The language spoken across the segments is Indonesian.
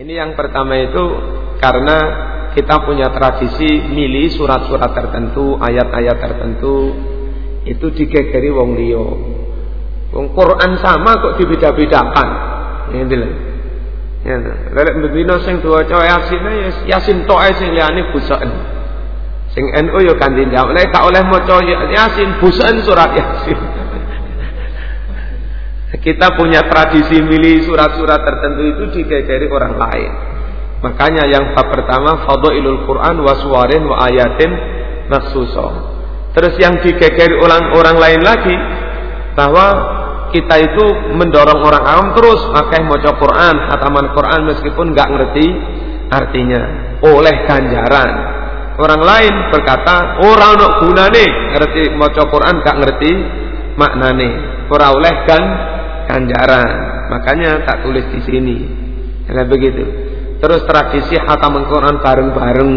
Ini yang pertama itu karena kita punya tradisi milih surat-surat tertentu, ayat-ayat tertentu itu digegeri wong liya. Wong Quran sama kok dibeda-bedakan. Ngene lho. Ya, lelek bendina sing diwaca Yasin ya Yasin tok sing liyane busaken. Sing NU ya ganti jawab. Nek gak oleh maca Yasin busaken surat Yasin. Kita punya tradisi milih surat-surat tertentu itu digegeri orang lain. Makanya yang bab pertama fadhailul Quran wa suwarin wa ayatin maksusah. Terus yang digegeri orang-orang lain lagi bahwa kita itu mendorong orang awam terus pakai maca Quran, hataman Quran meskipun nggak ngerti artinya oleh ganjaran. Orang lain berkata orang nak gunane ngerti maca Quran nggak ngerti maknane. Ora oleh kan ganjaran. Makanya tak tulis di sini. Karena begitu. Terus tradisi hataman Quran bareng-bareng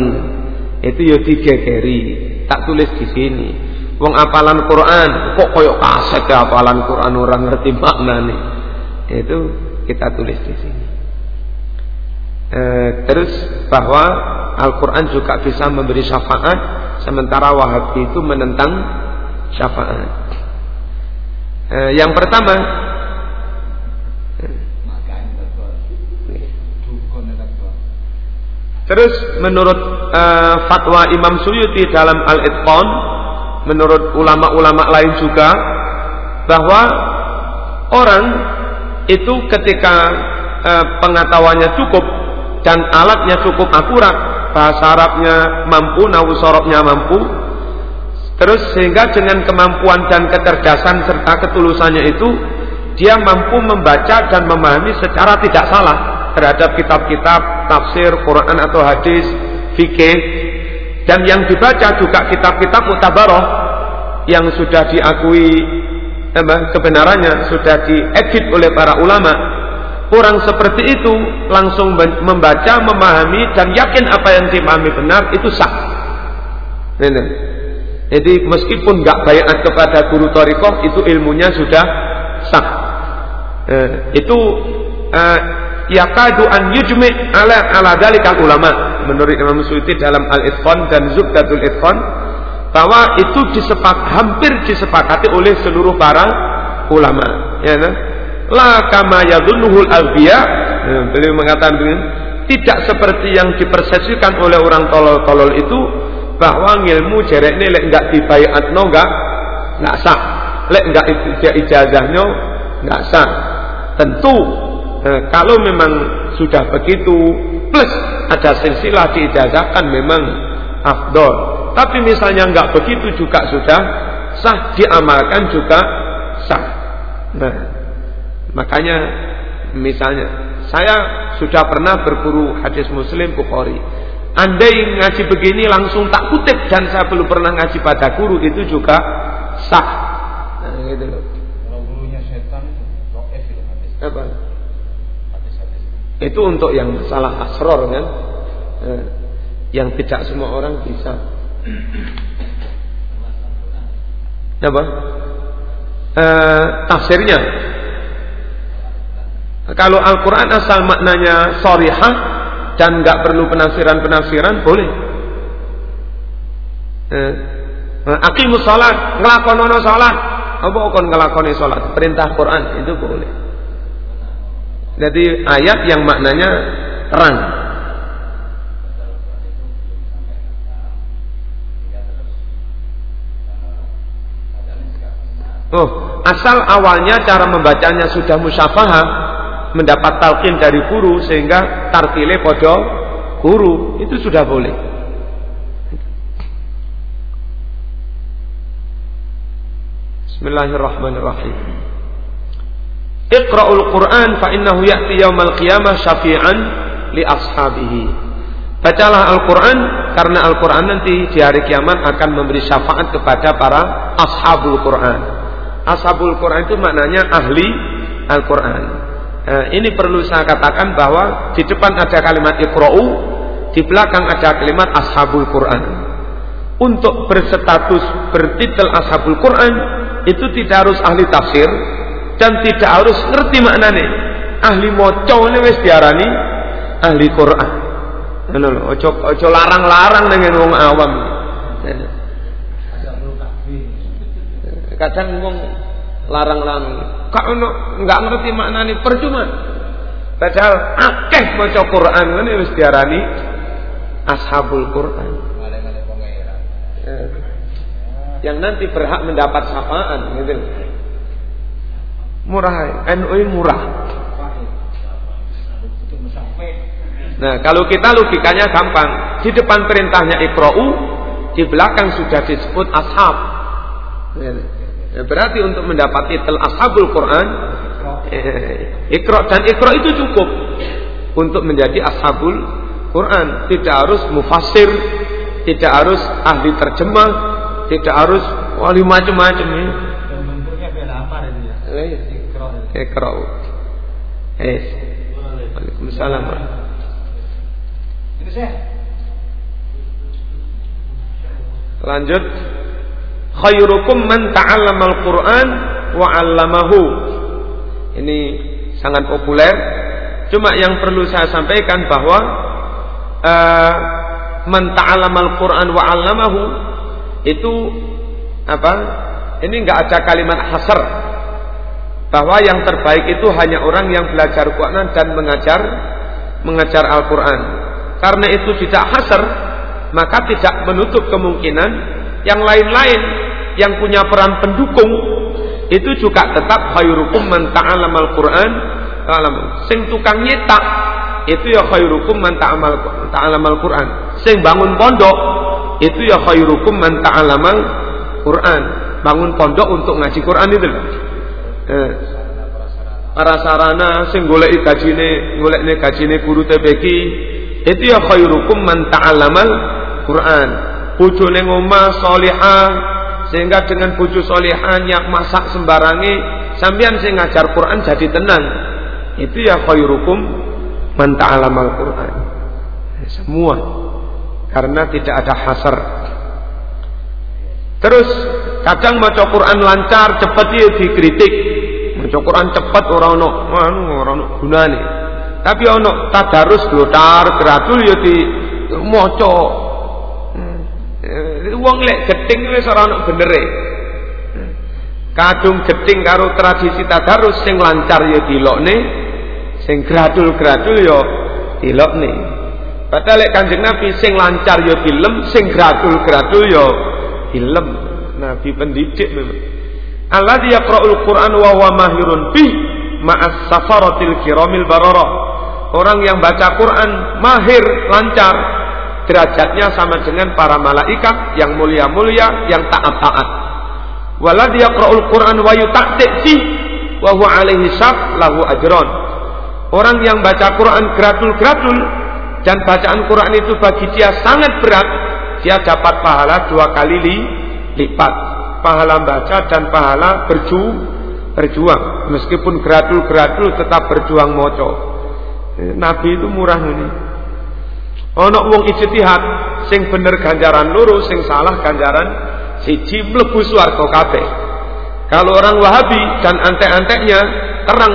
itu ya digegeri. Tak tulis di sini. Wong apalan Quran kok koyok kaset ya apalan Quran orang ngerti makna nih. Itu kita tulis di sini. E, terus bahwa Al-Quran juga bisa memberi syafaat sementara Wahabi itu menentang syafaat. E, yang pertama Terus menurut uh, fatwa Imam Suyuti dalam Al-Itqan menurut ulama-ulama lain juga bahwa orang itu ketika e, pengetahuannya cukup dan alatnya cukup akurat, bahasa Arabnya mampu, nawusorobnya mampu, terus sehingga dengan kemampuan dan kecerdasan serta ketulusannya itu dia mampu membaca dan memahami secara tidak salah terhadap kitab-kitab tafsir, Quran atau hadis, fikih. Dan yang dibaca juga kitab-kitab mutabaroh yang sudah diakui eh, kebenarannya sudah diedit oleh para ulama. Orang seperti itu langsung membaca memahami dan yakin apa yang dimahami benar itu sah. Jadi meskipun nggak bayat kepada guru torikoh itu ilmunya sudah sah. Eh, itu eh, yakadu an yujmi ala ala dalikal ulama. Menurut Imam Suyuti dalam Al-Itqan dan Zubdatul Itqan bahwa itu disepak, hampir disepakati oleh seluruh para ulama. Ya nah? la kama yadhunnuhul albiya ya, beliau mengatakan begini tidak seperti yang dipersepsikan oleh orang tolol-tolol itu bahwa ilmu jerek ini lek enggak dibayatno enggak enggak sah. Lek enggak ijazahnya enggak sah. Tentu eh, kalau memang sudah begitu plus ada silsilah diijazahkan memang afdol. Tapi misalnya nggak begitu juga sudah sah diamalkan juga sah. Nah, makanya misalnya saya sudah pernah berburu hadis Muslim Bukhari. Andai ngaji begini langsung tak kutip dan saya belum pernah ngaji pada guru itu juga sah. Nah, gitu loh. Kalau gurunya setan itu Apa? Itu untuk yang masalah asror kan eh, yang tidak semua orang bisa. Apa? Eh, tafsirnya. Kalau Al-Quran asal maknanya sorihah dan nggak perlu penafsiran-penafsiran boleh. Eh, Akimus salat, ngelakonono salat. Apa kon ngelakoni salat? Perintah Quran itu boleh. Jadi ayat yang maknanya terang. Oh, asal awalnya cara membacanya sudah musyafahah, mendapat talqin dari guru sehingga tartile podo guru, itu sudah boleh. Bismillahirrahmanirrahim. Iqra'ul Qur'an fa innahu ya'ti yaumal qiyamah syafi'an li ashabihi. Bacalah Al-Quran karena Al-Quran nanti di hari kiamat akan memberi syafaat kepada para ashabul Quran. Ashabul Quran itu maknanya ahli Al-Quran. Nah, ini perlu saya katakan bahwa di depan ada kalimat ikra'u, di belakang ada kalimat ashabul Quran. Untuk berstatus bertitel ashabul Quran itu tidak harus ahli tafsir dan tidak harus ngerti maknanya. Ahli moco ini wis diarani ahli Quran. Ngono lho, ojo ojo larang-larang dengan wong awam. Kadang wong larang-larang, kak ono enggak ngerti maknane percuma. Padahal akeh maca Quran ngene wis diarani ashabul Quran. Eh, yang nanti berhak mendapat syafaat gitu. Murah, NU murah. Nah, kalau kita logikanya gampang. Di depan perintahnya ikra'u, di belakang sudah disebut ashab. Ya, berarti untuk mendapat titel ashabul Quran, eh, ikra dan ikra itu cukup untuk menjadi ashabul Quran. Tidak harus mufasir, tidak harus ahli terjemah, tidak harus wali macam-macam ini. bentuknya beda apa ya? Ikra. Eh. Waalaikumsalam. Lanjut. Khairukum man ta'allamal Qur'an wa 'allamahu. Ini sangat populer. Cuma yang perlu saya sampaikan bahwa uh, man ta'allamal Qur'an wa 'allamahu itu apa? Ini enggak ada kalimat hasar bahwa yang terbaik itu hanya orang yang belajar Quran dan mengajar mengajar Al-Quran. Karena itu tidak hasar, maka tidak menutup kemungkinan yang lain-lain yang punya peran pendukung itu juga tetap khairukum man ta'allama al-Qur'an ta'alam. Sing tukang nyetak itu ya khairukum man ta'allama al-Qur'an. Sing bangun pondok itu ya khairukum man ta'allama al-Qur'an. Bangun pondok untuk ngaji Quran itu. Eh, para sarana sing goleki gajine golekne gajine guru TPQ itu ya khairukum man ta'allamal Quran. Bojone ngomah salihah sehingga dengan bojo salihahnya masak sembarangi sampean sing ngajar Quran jadi tenang. Itu ya khairukum man ta'allamal Quran. Semua karena tidak ada hasar. Terus kadang maca Quran lancar cepat ya dikritik. Maca Quran cepat orang ono anu ora ono gunane. Tapi ono tadarus glotar gratul ya di maca. Hmm. Wong lek geting wis ora ono benere. Kadung geting karo tradisi tadarus sing lancar ya dilokne, sing gratul-gratul ya dilokne. Padahal lek Kanjeng Nabi sing lancar ya dilem, sing gratul-gratul ya dilem. Nabi pendidik memang. Allah yaqra'ul Qur'an wa huwa mahirun bih ma'as safaratil kiramil bararah Orang yang baca Quran mahir, lancar. Derajatnya sama dengan para malaikat yang mulia-mulia, yang taat-taat. Walad yaqra'ul Quran wa yuta'ti fi wa huwa alaihi syaf lahu ajron. Orang yang baca Quran gratul-gratul dan bacaan Quran itu bagi dia sangat berat, dia dapat pahala dua kali lipat. Pahala baca dan pahala berjuang berjuang meskipun gratul-gratul tetap berjuang moco Nabi itu murah ini. Ono wong ijtihad sing bener ganjaran loro, sing salah ganjaran siji mlebu swarga kabeh. Kalau orang Wahabi dan antek-anteknya terang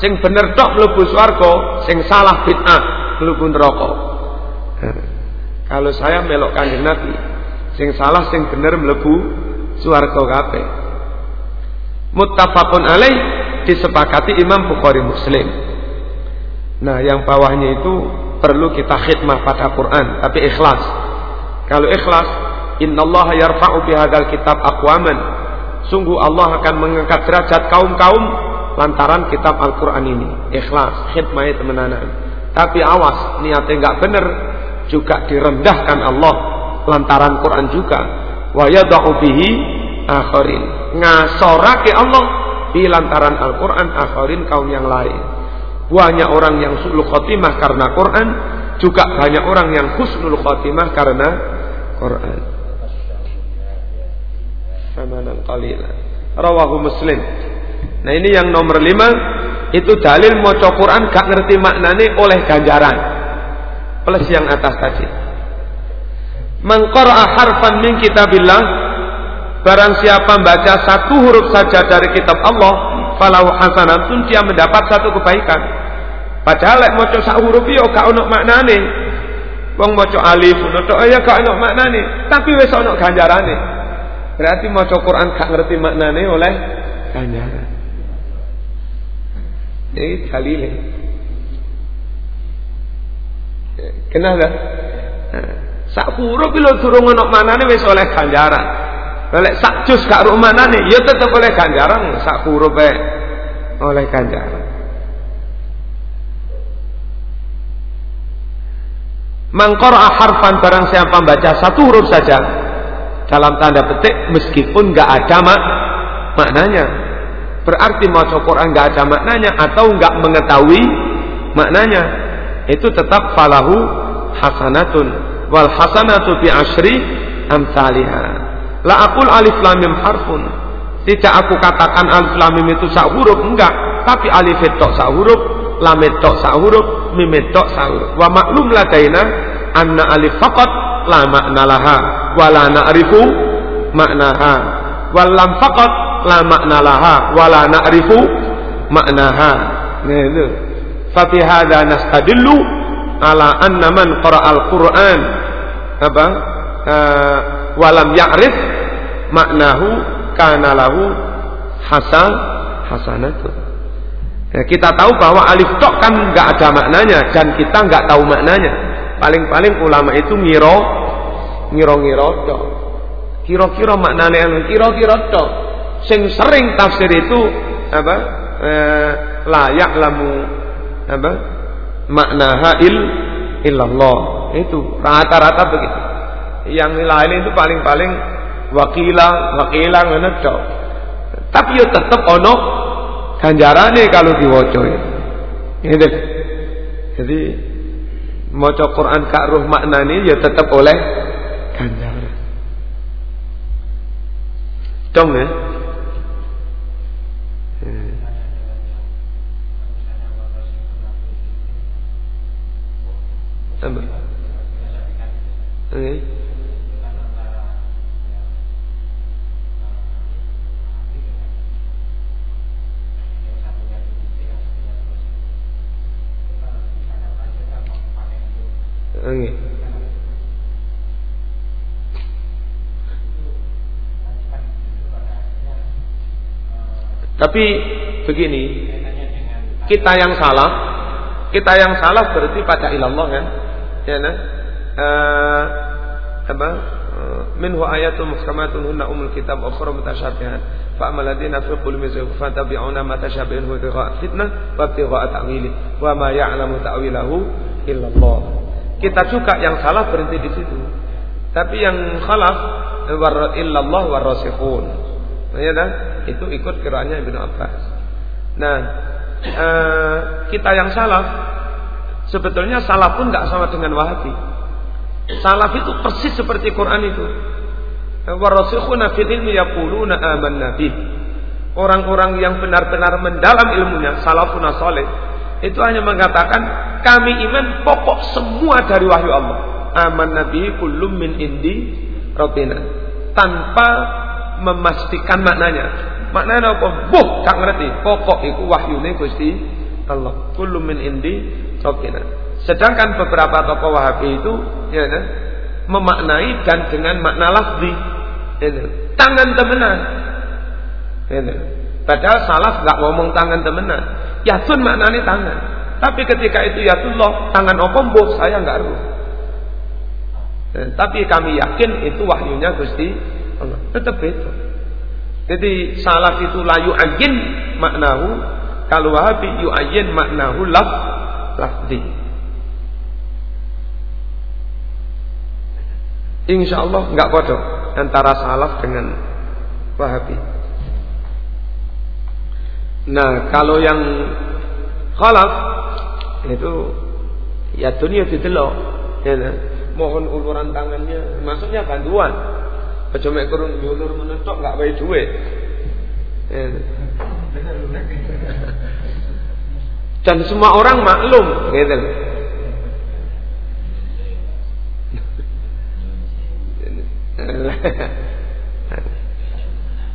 sing bener tok mlebu swarga, sing salah bid'ah mlebu neraka. Kalau saya melok kanjeng Nabi, sing salah sing bener mlebu swarga kabeh. Muttafaqun alaih disepakati Imam Bukhari Muslim. Nah, yang bawahnya itu perlu kita khidmah pada Quran, tapi ikhlas. Kalau ikhlas, innallaha yarfa'u bihadzal kitab aqwaman. Sungguh Allah akan mengangkat derajat kaum-kaum lantaran kitab Al-Qur'an ini. Ikhlas, khidmah temenanan. Tapi awas, niatnya enggak benar, juga direndahkan Allah lantaran Quran juga. Wa yad'u bihi akharin. Ngasorake Allah di lantaran Al-Qur'an akharin kaum yang lain. Banyak orang yang sulul khotimah karena Quran, juga banyak orang yang husnul khotimah karena Quran. Amanan qalila. Rawahu Muslim. Nah ini yang nomor lima itu dalil maca Quran gak ngerti maknane oleh ganjaran. Plus yang atas tadi. Mengqara'a harfan min kitabillah Barang siapa membaca satu huruf saja dari kitab Allah falau hasanatun dia mendapat satu kebaikan. Padahal lek maca sak huruf yo gak ono maknane. Wong maca alif tok ya gak ono maknane, tapi wis ono ganjarane. Berarti maca Quran gak ngerti maknane oleh ganjaran. Ini dalile. Kenapa? Sak huruf lho durung ono maknane wis oleh ganjaran. Lek sak jus gak ro maknane ya tetep oleh ganjaran sak huruf oleh ganjaran. Mangkora harfan barang siapa membaca satu huruf saja dalam tanda petik meskipun nggak ada mak maknanya. Berarti mau Quran nggak ada maknanya atau nggak mengetahui maknanya. Itu tetap falahu hasanatun wal hasanatu bi asri amsalihah. La aqul alif lam mim harfun. Tidak aku katakan alif lam mim itu sak huruf enggak, tapi alif itu sak huruf lamet tok sa huruf mimet tok sa huruf. Wa maklum ladaina anna alif faqat la makna laha wa la na'rifu maknaha. Wal lam faqat la makna laha wa la na'rifu maknaha. Nah itu fa fi hadza nastadillu ala anna man qara'a al-Qur'an apa uh, walam ya'rif maknahu kana lahu hasan hasanatu Ya, kita tahu bahwa alif tok kan nggak ada maknanya dan kita nggak tahu maknanya. Paling-paling ulama itu ngiro, ngiro-ngiro tok. Kira-kira maknanya anu, kira-kira tok. Sing sering tafsir itu apa? Eh, layak lamu apa? Makna il illallah. Itu rata-rata begitu. Yang lain itu paling-paling wakila, wakila ngono tok. Tapi yo tetep ono ganjarane kalau diwaca ini jadi maca Quran kak ruh maknani ya tetap oleh ganjaran dong ya Tambah. Okay. Tapi begini, kita yang salah, kita yang salah berarti pada ilallah kan? Ya nah? Uh, apa? Uh, minhu ayatul muhkamatun hunna umul kitab ukhra mutasyabihat fa amal ladina fi qulubihim zayghun fattabi'una ma tashabaha minhu fitnah wa ibtigha'a ta'wili wa ma ya'lamu ta'wilahu illallah kita juga yang salah berhenti di situ. Tapi yang khalaf war illallah warasikhun. Ya dah, itu ikut kiraannya Ibnu Abbas. Nah, eh, kita yang salaf sebetulnya salaf pun nggak sama dengan Wahabi. Salaf itu persis seperti Quran itu. Warasikhuna fil ilmi yaquluna amanna. Orang-orang yang benar-benar mendalam ilmunya, salafun saleh, itu hanya mengatakan kami iman pokok semua dari wahyu Allah. Aman Nabi kulum min indi robbina. Tanpa memastikan maknanya. Maknanya apa? Buh, gak ngerti. Pokok itu wahyune Gusti Allah. Kulum min indi robbina. Sedangkan beberapa tokoh Wahabi itu ya kan, memaknai dan dengan makna lafzi. Ya, kan? tangan temenan. Ya, kan? Padahal salaf nggak ngomong tangan temenan. Yatun maknanya tangan. Tapi ketika itu yatullah, tangan okombo saya nggak ruh. Eh, tapi kami yakin itu wahyunya Gusti Allah. Tetap itu. Jadi salaf itu layu ajin maknahu. Kalau wahabi yu'ayyin maknahu laf lafzi. Insya Allah nggak bodoh antara salaf dengan wahabi. Nah, kalau yang khalaf itu ya dunia didelok, ya nah. Mohon uluran tangannya, maksudnya bantuan. Mek kurun diulur menetok enggak bae duit. Ya. Dan semua orang maklum, gitu.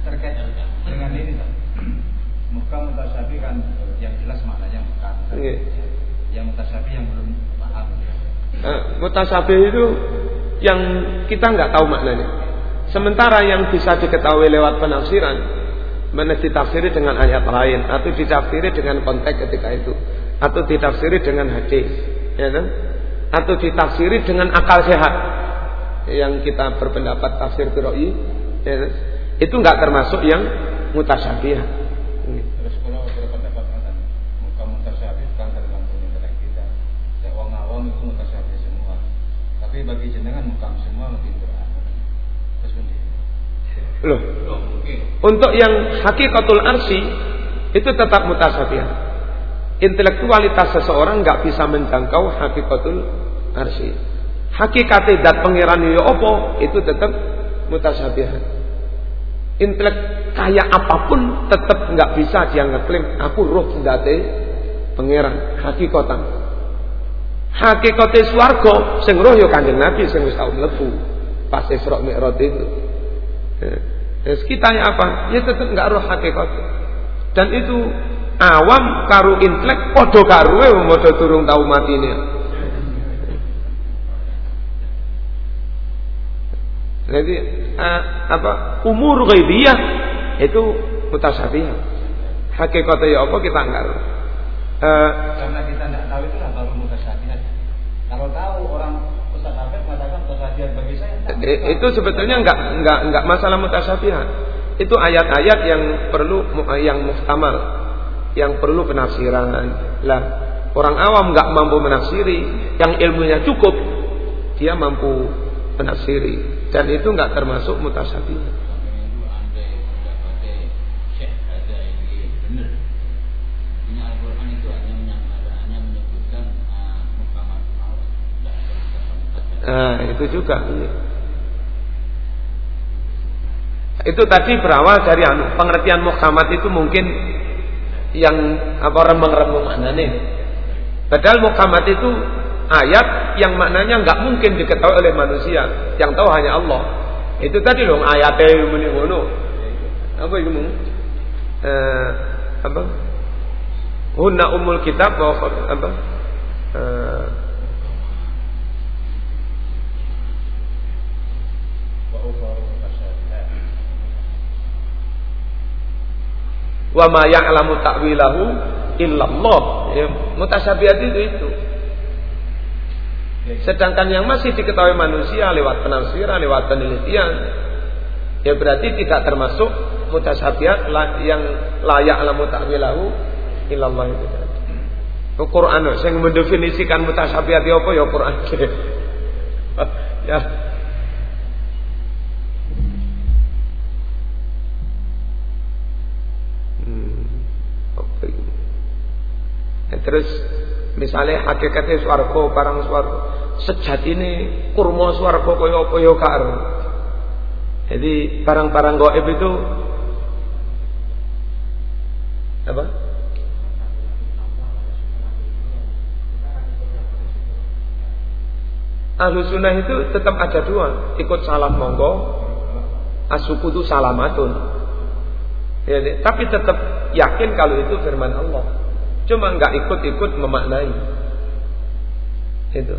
Terkait dengan ini, muka mutasyabi kan yang jelas maknanya bukan. Okay. eh, mutasabih itu yang kita nggak tahu maknanya. Sementara yang bisa diketahui lewat penafsiran, mana ditafsiri dengan ayat lain atau ditafsiri dengan konteks ketika itu atau ditafsiri dengan hadis, ya kan? Atau ditafsiri dengan akal sehat yang kita berpendapat tafsir qira'i, ya kan? Itu nggak termasuk yang mutasyabih. Terus kalau berpendapat muka kita. Awam itu semua. Tapi bagi jenengan muka semua. Terus Loh. Untuk yang hakikatul arsi itu tetap mutasyabih. Intelektualitas seseorang nggak bisa menjangkau hakikatul arsi. Hakikat dat pangeran yo opo itu tetap mutasyabih intelek kayak apa pun tetap nggak bisa dia ngeklaim aku roh date pangeran hakikatan hakikate swarga sing roh ya kanjeng Nabi sing wis tau mlebu pas Isra Mi'raj itu Terus kita apa? Ya tetap nggak roh hakikat. Dan itu awam karu intelek podo karuwe modo turung tahu mati ini. Jadi uh, apa umur ghaibiyah itu mutasyabih. Hakikatnya ya apa kita enggak tahu. Uh, Karena kita enggak tahu itu baru mutasyabih. Kalau tahu orang Saya. Itu sebetulnya enggak enggak enggak masalah mutasyabih. Itu ayat-ayat yang perlu yang muhtamal, yang perlu penafsiran. Lah, orang awam enggak mampu menafsiri, yang ilmunya cukup, dia mampu penafsiri dan itu nggak termasuk mutasyabih. Nah, itu juga. Itu tadi berawal dari anu, pengertian muhkamat itu mungkin yang apa remeng-remeng maknanya. Padahal muhkamat itu ayat yang maknanya nggak mungkin diketahui oleh manusia, yang tahu hanya Allah. Itu tadi loh ayatnya muni ngono. Apa itu mu? Eh, apa? Hunna umul kitab apa? Eh, wa ma ya'lamu ta'wilahu illallah. Ya, mutasyabihat itu itu. Sedangkan yang masih diketahui manusia lewat penafsiran, lewat penelitian, ya berarti tidak termasuk mutasyabihat yang layak alamu ta'wilahu illallah itu. Quran yang mendefinisikan mutasyabihat ya apa ya Quran. ya. Terus misalnya hakikatnya swargo, barang swargo ini kurma swarga kaya apa ya karo. Jadi barang-barang gaib itu apa? Ahlu sunnah itu tetap ada dua Ikut salam monggo Asuku itu salamatun ya, Tapi tetap yakin kalau itu firman Allah Cuma nggak ikut-ikut memaknai Itu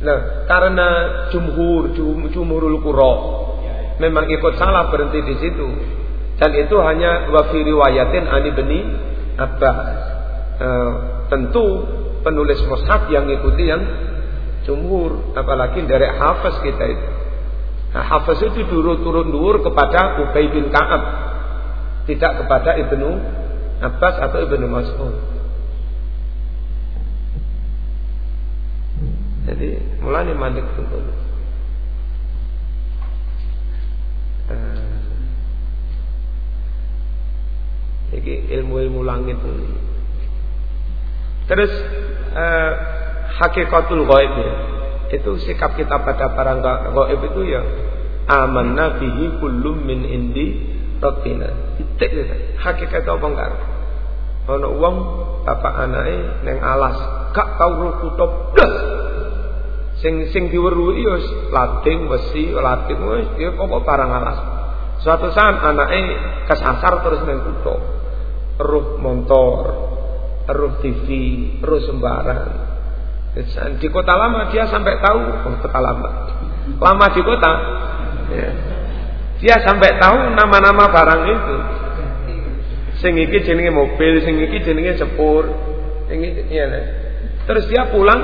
Nah, karena jumhur, jum, jumhurul kuro memang ikut salah berhenti di situ. Dan itu hanya wafi riwayatin ani beni Abbas. E, tentu penulis mushaf yang ikuti yang jumhur, apalagi dari hafaz kita itu. Nah, hafaz itu turun-turun dur kepada Ubay bin Ka'ab, tidak kepada Ibnu Abbas atau Ibnu Mas'ud. Jadi mulai mandek dulu. Jadi ilmu-ilmu langit ini. Terus uh, hakikatul ghaib. Itu sikap kita pada barang gaib itu ya amanna bihi kullum min indi rabbina. Titik itu. Hakikat apa enggak? Ono wong bapak anake neng alas, gak tau roh kutub, Sing sing diweruhi ya lading besi, lading wis dia pokok barang alas. Suatu saat anaknya kesasar terus nang kutho. ruh motor, ruh TV, ruh sembarang. Di kota lama dia sampai tahu, oh, kota lama, lama di kota, ya. dia sampai tahu nama-nama barang itu. Sing iki jenenge mobil, sing iki jenenge sepur, sing iki ya. Terus dia pulang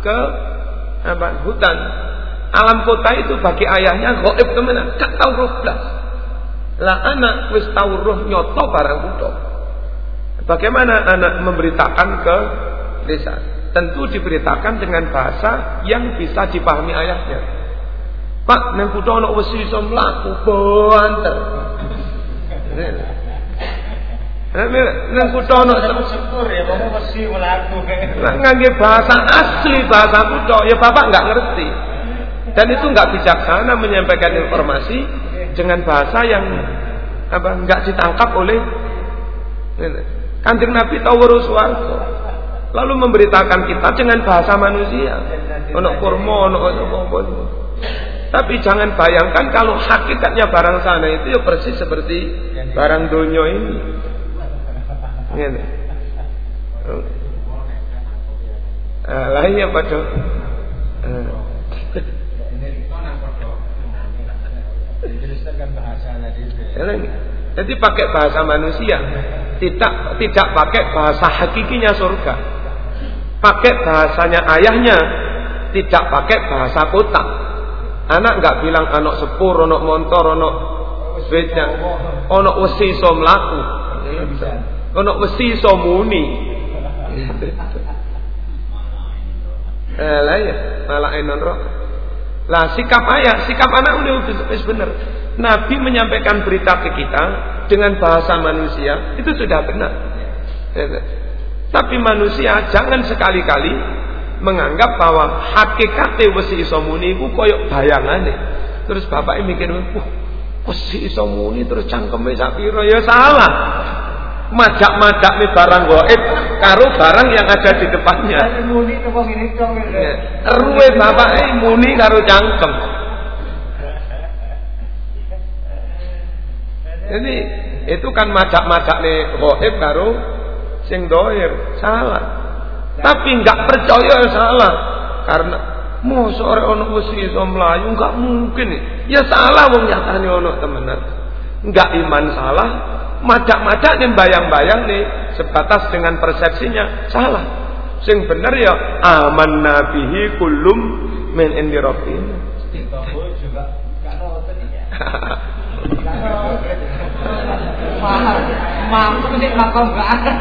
ke apa hutan. Alam kota itu bagi ayahnya goib temenan, gak tahu roh blas. Lah anak wis tahu roh nyoto barang kudo. Bagaimana anak memberitakan ke desa? Tentu diberitakan dengan bahasa yang bisa dipahami ayahnya. Pak, nang kudo ana wesi iso mlaku banter. Nang kudo ana syukur ya, bapak wesi mlaku. Nah, ngangge bahasa asli bahasa kudo, ya bapak nggak ngerti. Dan itu nggak bijaksana menyampaikan informasi dengan bahasa yang apa nggak ditangkap oleh Kanjeng Nabi tahu warga. Lalu memberitakan kita dengan bahasa manusia. Ono kurma, ono apa Tapi jangan bayangkan kalau hakikatnya barang sana itu ya persis seperti barang dunia ini. Ini. Ah, lainnya. Jadi pakai bahasa manusia, tidak tidak pakai bahasa hakikinya surga. Pakai bahasanya ayahnya, tidak pakai bahasa kota. Anak nggak bilang anak sepur, anak motor, anak sepeda, anak wesi so melaku, anak wesi so muni. Eh, lah ya, malah enon roh. Lah sikap ayah, sikap anak udah wis bener. Nabi menyampaikan berita ke kita dengan bahasa manusia itu sudah benar. Ya, Tapi manusia jangan sekali-kali menganggap bahwa hakikatnya wesi isomuni itu koyok bayangane. Terus bapak mikir, wah wesi isomuni terus cangkeme sapiro ya salah majak-majak nih barang goib karo barang yang ada di depannya. Ruwe bapak muni karo cangkem. Jadi itu kan majak-majak nih goib karo sing dohir salah. Tapi nggak percaya salah karena mau sore ono wesi iso melayu nggak mungkin ya salah wong nyatane ono temenan. Nggak iman salah, Majak-majak nih bayang-bayang nih sebatas dengan persepsinya salah. Sing bener ya aman nabihi kulum min indi rabbina. juga Mampu sih makom gak ada.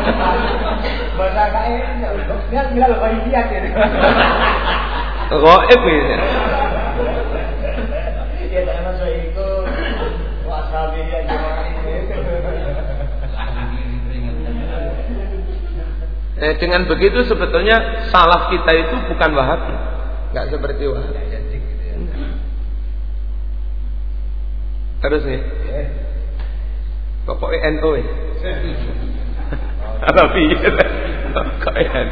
Bahasa kaya, dia bilang lo dia gitu. Goib ini. Ya, jangan saya ikut. Wasabi dia gimana Eh, dengan begitu sebetulnya salah kita itu bukan Wahabi, nggak seperti Wahabi. Terus nih, pokoknya NU ya. Tapi kok NU.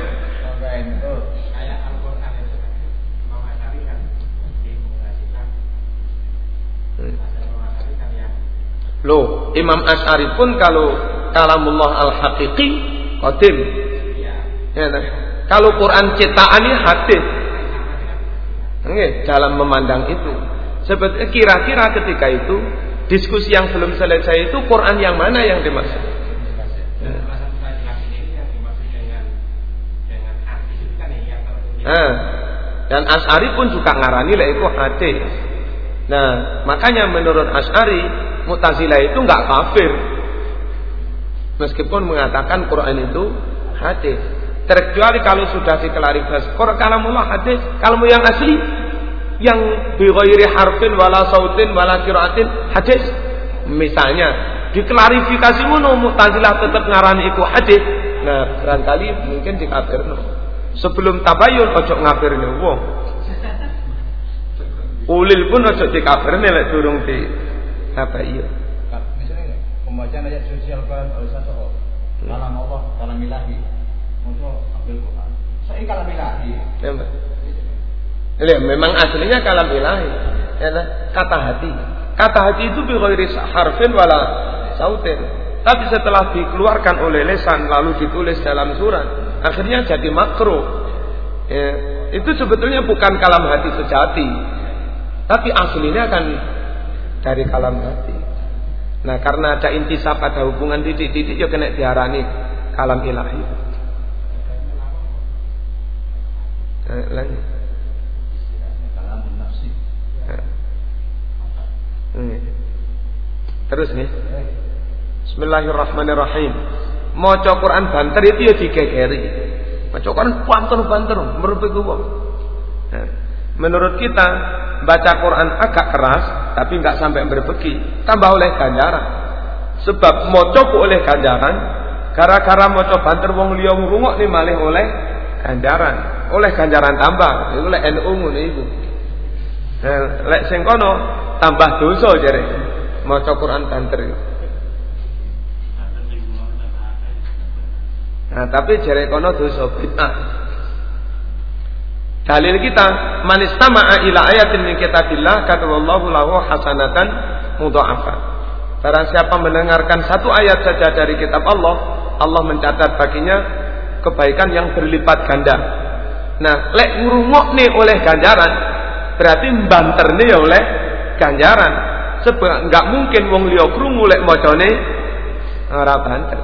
Loh, Imam Ash'ari pun kalau kalamullah al-haqiqi qadim Ya, nah. Kalau Quran cetakan ini hadis. Oke, dalam memandang itu. Sebetulnya kira-kira ketika itu diskusi yang belum selesai itu Quran yang mana yang dimaksud? Nah, dan As'ari pun juga ngarani lah itu hadis. Nah, makanya menurut As'ari, Mu'tazilah itu nggak kafir. Meskipun mengatakan Quran itu hadis. Terkecuali kalau sudah diklarifikasi. Kalau kalamullah hadis, kalau yang asli yang bighairi harfin wala sautin wala kiraatin hadis. Misalnya diklarifikasi ngono Mu'tazilah tetap ngarani iku hadis. Nah, barangkali mungkin dikafirno. Sebelum tabayun ojo ngafirne wong. Ulil pun ojo dikafirne lek durung di tabayun. Misalnya pembacaan ayat suci Al-Quran oleh satu orang. Kalam Allah, kalam ilahi ambil Quran. Saya kalam ilahi. Ya, memang aslinya kalam ilahi. Ya, kata hati. Kata hati itu bi harfin wala sautin. Tapi setelah dikeluarkan oleh lesan lalu ditulis dalam surat, akhirnya jadi makro. Ya, itu sebetulnya bukan kalam hati sejati, tapi aslinya kan dari kalam hati. Nah karena ada intisab pada hubungan titik-titik ya kena diarani kalam ilahi. Nah, lanjut. Terus nih. Bismillahirrahmanirrahim. Maca Quran banter itu ya digegeri. Maca Quran banter-banter merebut wong. Nah, menurut kita baca Quran agak keras tapi nggak sampai berbeki, tambah oleh ganjaran. Sebab maca oleh ganjaran, gara-gara maca banter wong liya ngrungok nih malih oleh ganjaran, oleh ganjaran tambah. Itu lek NU ngono iku. Nah, lek sing tambah dosa jare maca Quran banter. Nah, tapi jere kono dosa bid'ah. Dalil kita, man istama'a ila ayatin min kitabillah kataballahu lahu hasanatan mudha'afah. Barang siapa mendengarkan satu ayat saja dari kitab Allah, Allah mencatat baginya kebaikan yang berlipat ganda. Nah, lek nih oleh ganjaran, berarti nih oleh ganjaran. Sebab enggak mungkin wong liya krungu lek macane ora banter.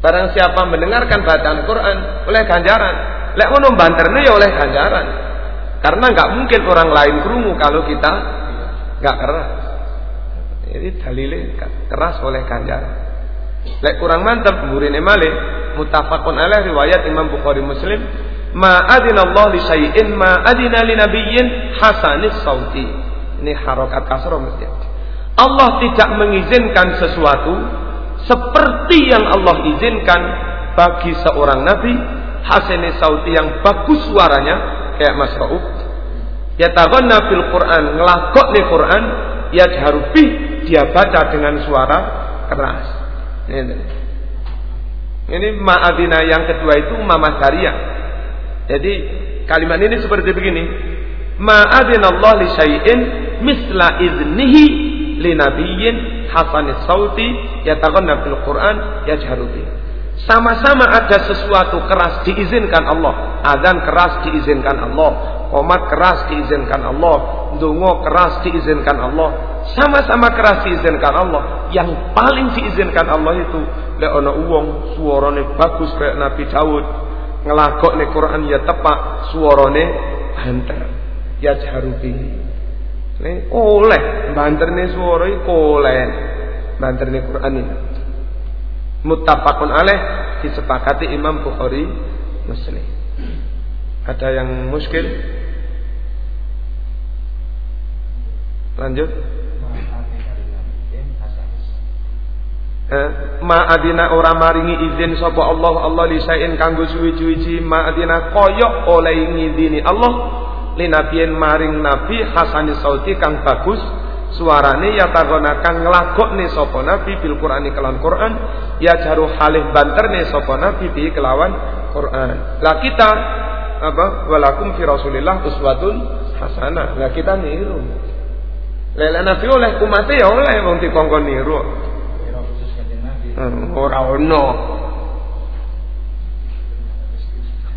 Barang siapa mendengarkan bacaan Quran oleh ganjaran. Lek ngono banterne ya oleh ganjaran. Karena nggak mungkin orang lain kerungu kalau kita nggak keras. Jadi dalilnya keras oleh ganjaran. Lek kurang mantap murine malih mutafaqun alaih riwayat Imam Bukhari Muslim ma adina Allah li syai'in ma adina li nabiyyin hasanis sauti. Ini harokat kasroh mesti. Allah tidak mengizinkan sesuatu seperti yang Allah izinkan bagi seorang nabi. Hasan sauti yang bagus suaranya kayak Mas Rauf. Yataghanna fil Quran ngelakok nih Quran ya jarufi dia baca dengan suara keras. Ini, ini ma'adina yang kedua itu mama Daria jadi kalimat ini seperti begini. Ma'adina Allah li syai'in misla iznihi li nabiyyin hasanis sauti yataghanna fil Quran yajharu Sama-sama ada sesuatu keras diizinkan Allah. Adzan keras diizinkan Allah. Qomat keras diizinkan Allah. Dungo keras diizinkan Allah. Sama-sama keras diizinkan Allah. Yang paling diizinkan Allah itu lek ana wong suarane bagus kayak Nabi Daud. Ngelakok nih Quran ya tepak suarane banter. Ya jarubi. Oleh banter nih suara iki oleh banter nih Quran ini. Muttafaqun alaih disepakati Imam Bukhari Muslim. Ada yang muskil? Lanjut. Eh, ma'adina ora maringi izin sapa Allah Allah lisain kanggo suwi-suwi ma'adina koyok oleh ngidini Allah linabiyen maring nabi hasani sauti kang bagus suarane ya tagona kang nglagokne sapa nabi bil qur'ani kelawan Quran ya jaru halih banterne sapa nabi bi kelawan Quran. Lah kita apa walakum fi rasulillah uswatun hasanah. Lah kita niru. Lele nabi oleh umat ya oleh wong dikongkon niru. Hmm, ora ono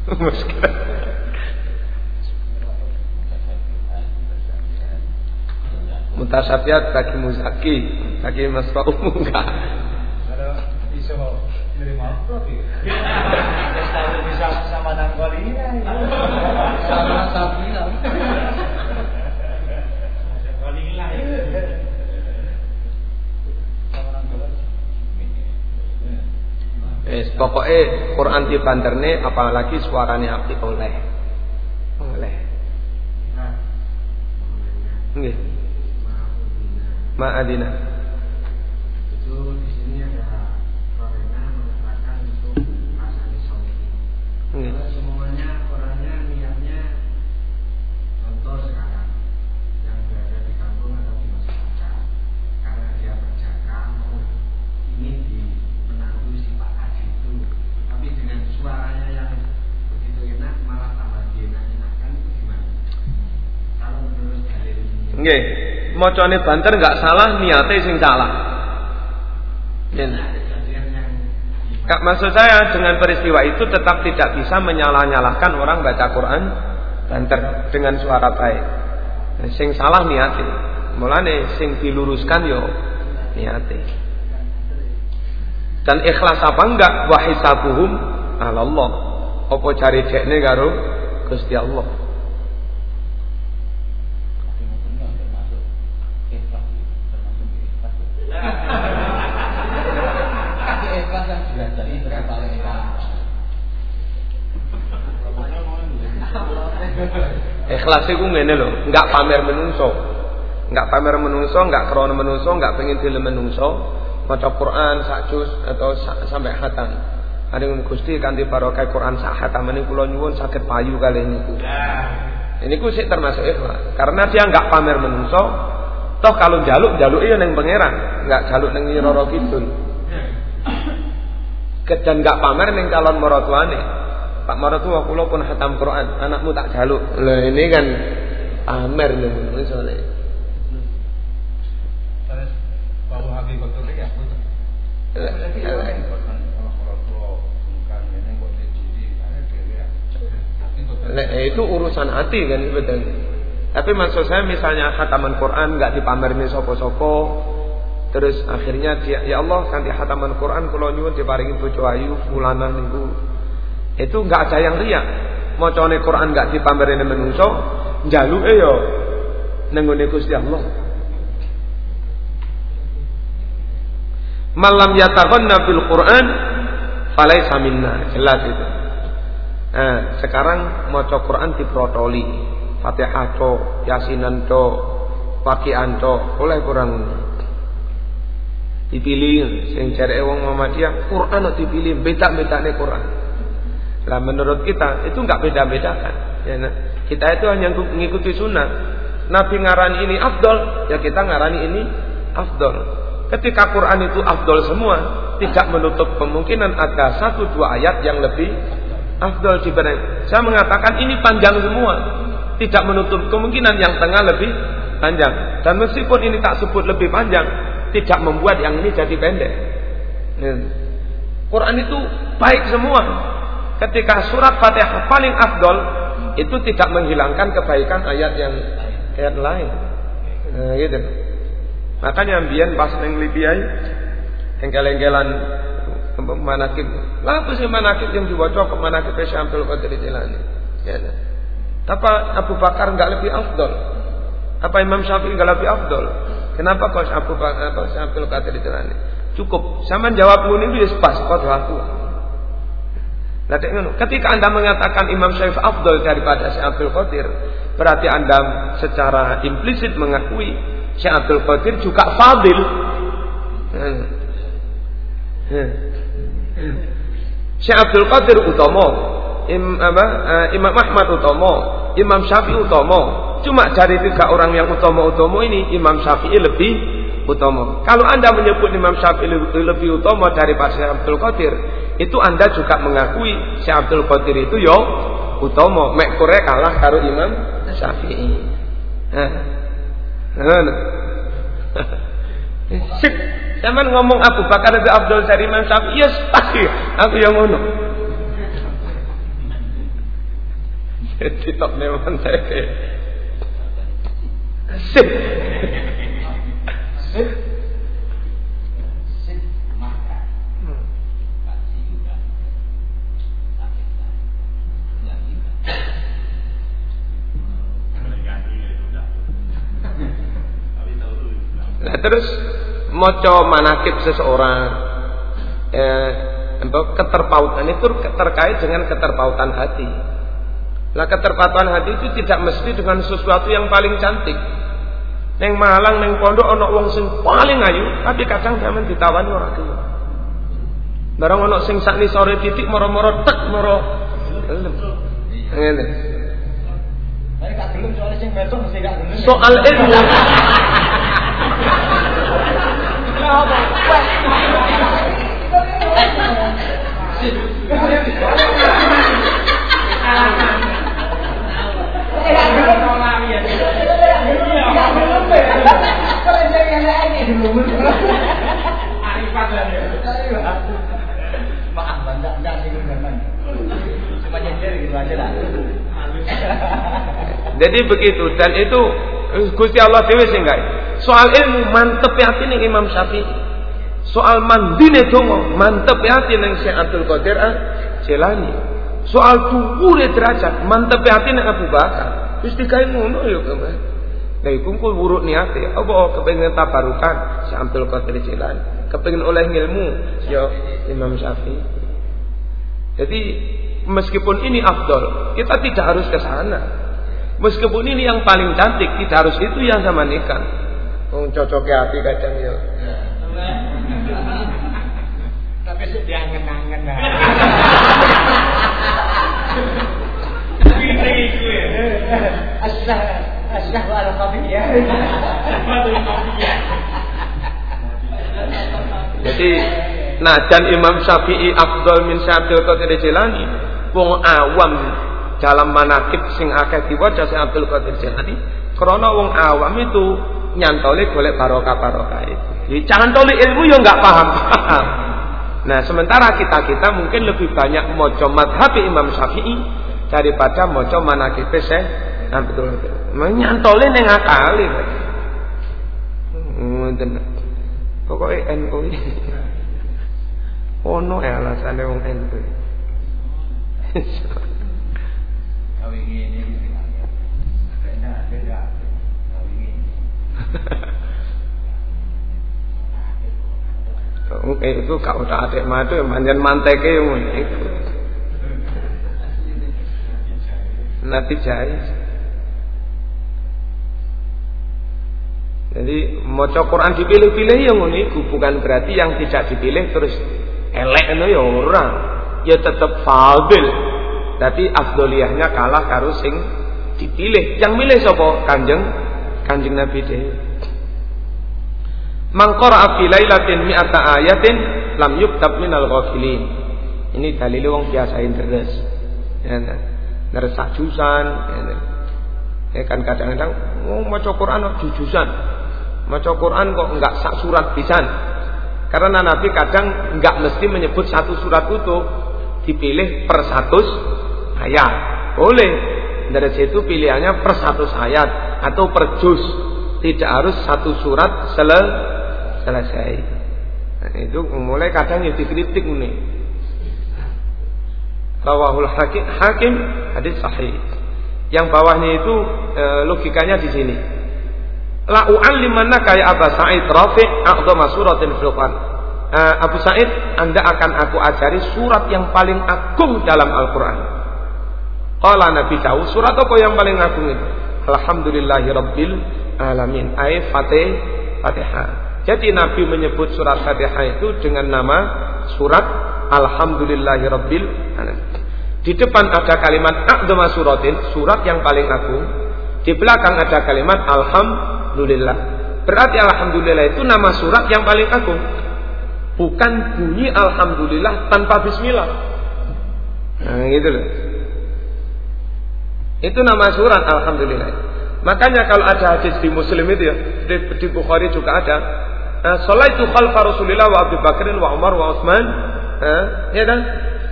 mutasabiat bagi muzaki bagi masbah umum enggak kalau bisa nerima bisa sama nangkolinya sama sapi Eh, pokoknya Quran di banderne apalagi suaranya api oleh. Oleh. Nggih. Ma'adina. Itu di sini ada Korena mengatakan itu asali saudi. Hmm. Kalau semuanya orangnya niatnya contoh sekarang yang berada di kampung atau di masyarakat karena dia berjaga mau ingin di menantu si Pak Haji itu, tapi dengan suaranya yang begitu enak malah tambah dienak-enakan itu gimana? Kalau menurut dalil ini. Okay macane banter nggak salah, niate sing salah. Kak maksud saya dengan peristiwa itu tetap tidak bisa menyalah-nyalahkan orang baca Quran banter dengan suara baik. Sing salah niati. Mulane sing diluruskan yo niati. Dan ikhlas apa enggak wa hisabuhum Allah. Apa cari dekne karo Gusti Allah. Ikhlas itu ngene lho, enggak pamer menungso. Enggak pamer menungso, enggak krana menungso, enggak pengen film menungso, maca Quran sak juz atau sampai hatam. Ada yang Gusti kanthi barokah Quran sak hatam ini kula nyuwun saged payu kali niku. Ini ku sih termasuk ikhlas. Karena dia enggak pamer menungso, toh kalau jaluk jaluk iya neng pangeran, enggak jaluk neng Roro Kidul. Dan enggak pamer neng calon mertuane. Pak Maratua kula pun hatam Quran, anakmu tak jaluk. Lah ini kan pamer nih soalnya. Ya, Nah, itu urusan hati kan betul. Tapi maksud saya misalnya khataman Quran nggak dipamerin sopo-sopo, terus akhirnya dia ya Allah kanthi khataman Quran kula nyuwun diparingi bojo ayu fulana niku itu nggak ada yang riak. Macane Quran nggak dipamerin menungso, njaluke yo nenggone Gusti Allah. Malam yataghanna bil Quran falaisa minna. Jelas itu. Nah, sekarang maca Quran diprotoli. Fatihah to, Yasinan to, Waqian to, oleh kurang dipilih sing jareke wong Muhammadiyah Quran dipilih beda-bedane Quran. Nah menurut kita itu nggak beda-bedakan. Ya, nah. Kita itu hanya mengikuti sunnah. Nabi ngarani ini afdol, ya kita ngarani ini afdol. Ketika Quran itu afdol semua, tidak menutup kemungkinan ada satu dua ayat yang lebih afdol dibanding. Saya mengatakan ini panjang semua, tidak menutup kemungkinan yang tengah lebih panjang. Dan meskipun ini tak sebut lebih panjang, tidak membuat yang ini jadi pendek. Ya. Quran itu baik semua, ketika surat Fatihah paling afdol itu tidak menghilangkan kebaikan ayat yang ayat lain. Nah, gitu. Makanya ambian pas neng Libya engkel-engkelan manakib. Lah apa sih manakib yang dibaca ke manakib Syamsul Qadir Jilani? Ya. Apa Abu Bakar enggak lebih afdol? Apa Imam Syafi'i enggak lebih afdol? Kenapa kau Abu Bakar apa Syamsul Qadir? Cukup. Sama jawab ini wis pas kau aku. Ketika Anda mengatakan Imam Syafi'i afdal daripada Abdul Qadir, berarti Anda secara implisit mengakui Abdul Qadir juga fadil. Syekh Abdul Qadir utama, Im, apa, uh, Imam Ahmad utama, Imam Syafi'i utama. Cuma dari tiga orang yang utama-utama ini Imam Syafi'i lebih utama. Kalau Anda menyebut Imam Syafi'i lebih utama daripada Syekh Abdul Qadir, itu Anda juga mengakui Syekh Abdul Qadir itu yo utama, mek kore kalah karo Imam Syafi'i. Nah. Nah. Sip. Zaman ngomong Abu Bakar itu Abdul dari Imam Syafi'i, yes pasti aku yang ngono. Jadi top memang saya. Sip. Nah, terus moco manakib seseorang eh, keterpautan itu terkait dengan keterpautan hati. Nah keterpautan hati itu tidak mesti dengan sesuatu yang paling cantik. Neng Malang, neng Pondok, ono wong sing paling ayu, tapi kadang zaman ditawani orang tua. Barang ono sing sakni sore titik moro-moro tek moro. Ngene. Soal ilmu. Jadi begitu dan itu Gusti Allah dewi sing Soal ilmu mantep hati nih Imam Syafi'i. Soal mandine dongo mantep hati nih Syekh Abdul Qadir Jelani. Soal dhuwure derajat mantep hati nih Abu Bakar. Wis digawe ngono ya kemarin. Nah, kumpul buruk niate. Apa kepengen tabarukan Syekh Abdul Qadir. Kepengen oleh ilmu ya Imam Syafi'i. Jadi meskipun ini afdol, kita tidak harus ke sana. Meskipun ini yang paling cantik, tidak harus itu yang sama nikah. Oh, cocok hati kadang ya. Tapi sudah angen-angen. Wal ya. Jadi nah dan Imam Syafi'i Abdul min Syabdul Qadir Jilani wong awam dalam manakib sing akeh diwaca sing Abdul Qadir Jilani krana wong awam itu nyantole golek barokah-barokah itu. Dicantoli ilmu ya enggak paham-paham. Nah, sementara kita-kita mungkin lebih banyak maca madhab Imam Syafi'i daripada maca manakib Syekh Abdul Qadir. Menyantole ning akale. Ngoten. Pokoke NU ono ya alasane wong NU. Eh, itu kau tak ada mati manjan manteke yang Nanti jahit. Jadi maca Quran dipilih-pilih yang ngono bukan berarti yang tidak dipilih terus elek itu ya orang. Ya tetap fadil. Tapi afdoliyahnya kalah karo sing dipilih. Yang milih sapa? Kanjeng Kanjeng Nabi dhewe. Man qara'a fi lailatin mi'ata ayatin lam yuktab minal ghafilin. Ini dalil wong biasa deres. Ya, deres jusan, ya, ya kan kadang-kadang oh, maca Quran jujusan. Maca Quran kok enggak sak surat pisan. Karena Nabi kadang enggak mesti menyebut satu surat utuh, dipilih per satu ayat. Boleh. Dari situ pilihannya per satu ayat atau per juz. Tidak harus satu surat sel selesai. Nah, itu mulai kadang yang dikritik nih. Rawahul hakim, hakim hadis sahih. Yang bawahnya itu e, logikanya di sini. La u'allimanna kaya Abu Sa'id Rafi' a'dhama suratin fil Qur'an. E, Abu Sa'id, Anda akan aku ajari surat yang paling agung dalam Al-Qur'an. Qala Nabi tahu surat apa yang paling agung itu? Alhamdulillahi Rabbil Alamin. Ayat Fatihah. Jadi Nabi menyebut surat Fatihah itu dengan nama surat Alhamdulillahirabbil alamin. Di depan ada kalimat a'dama suratin, surat yang paling agung. Di belakang ada kalimat alhamdulillah. Berarti alhamdulillah itu nama surat yang paling agung. Bukan bunyi alhamdulillah tanpa bismillah. Nah, gitu loh. Itu nama surat alhamdulillah. Makanya kalau ada hadis di Muslim itu ya, di, di Bukhari juga ada, Eh, Salaitu khalfa Rasulillah wa Abu Bakrin wa Umar wa Utsman. Eh, ya kan?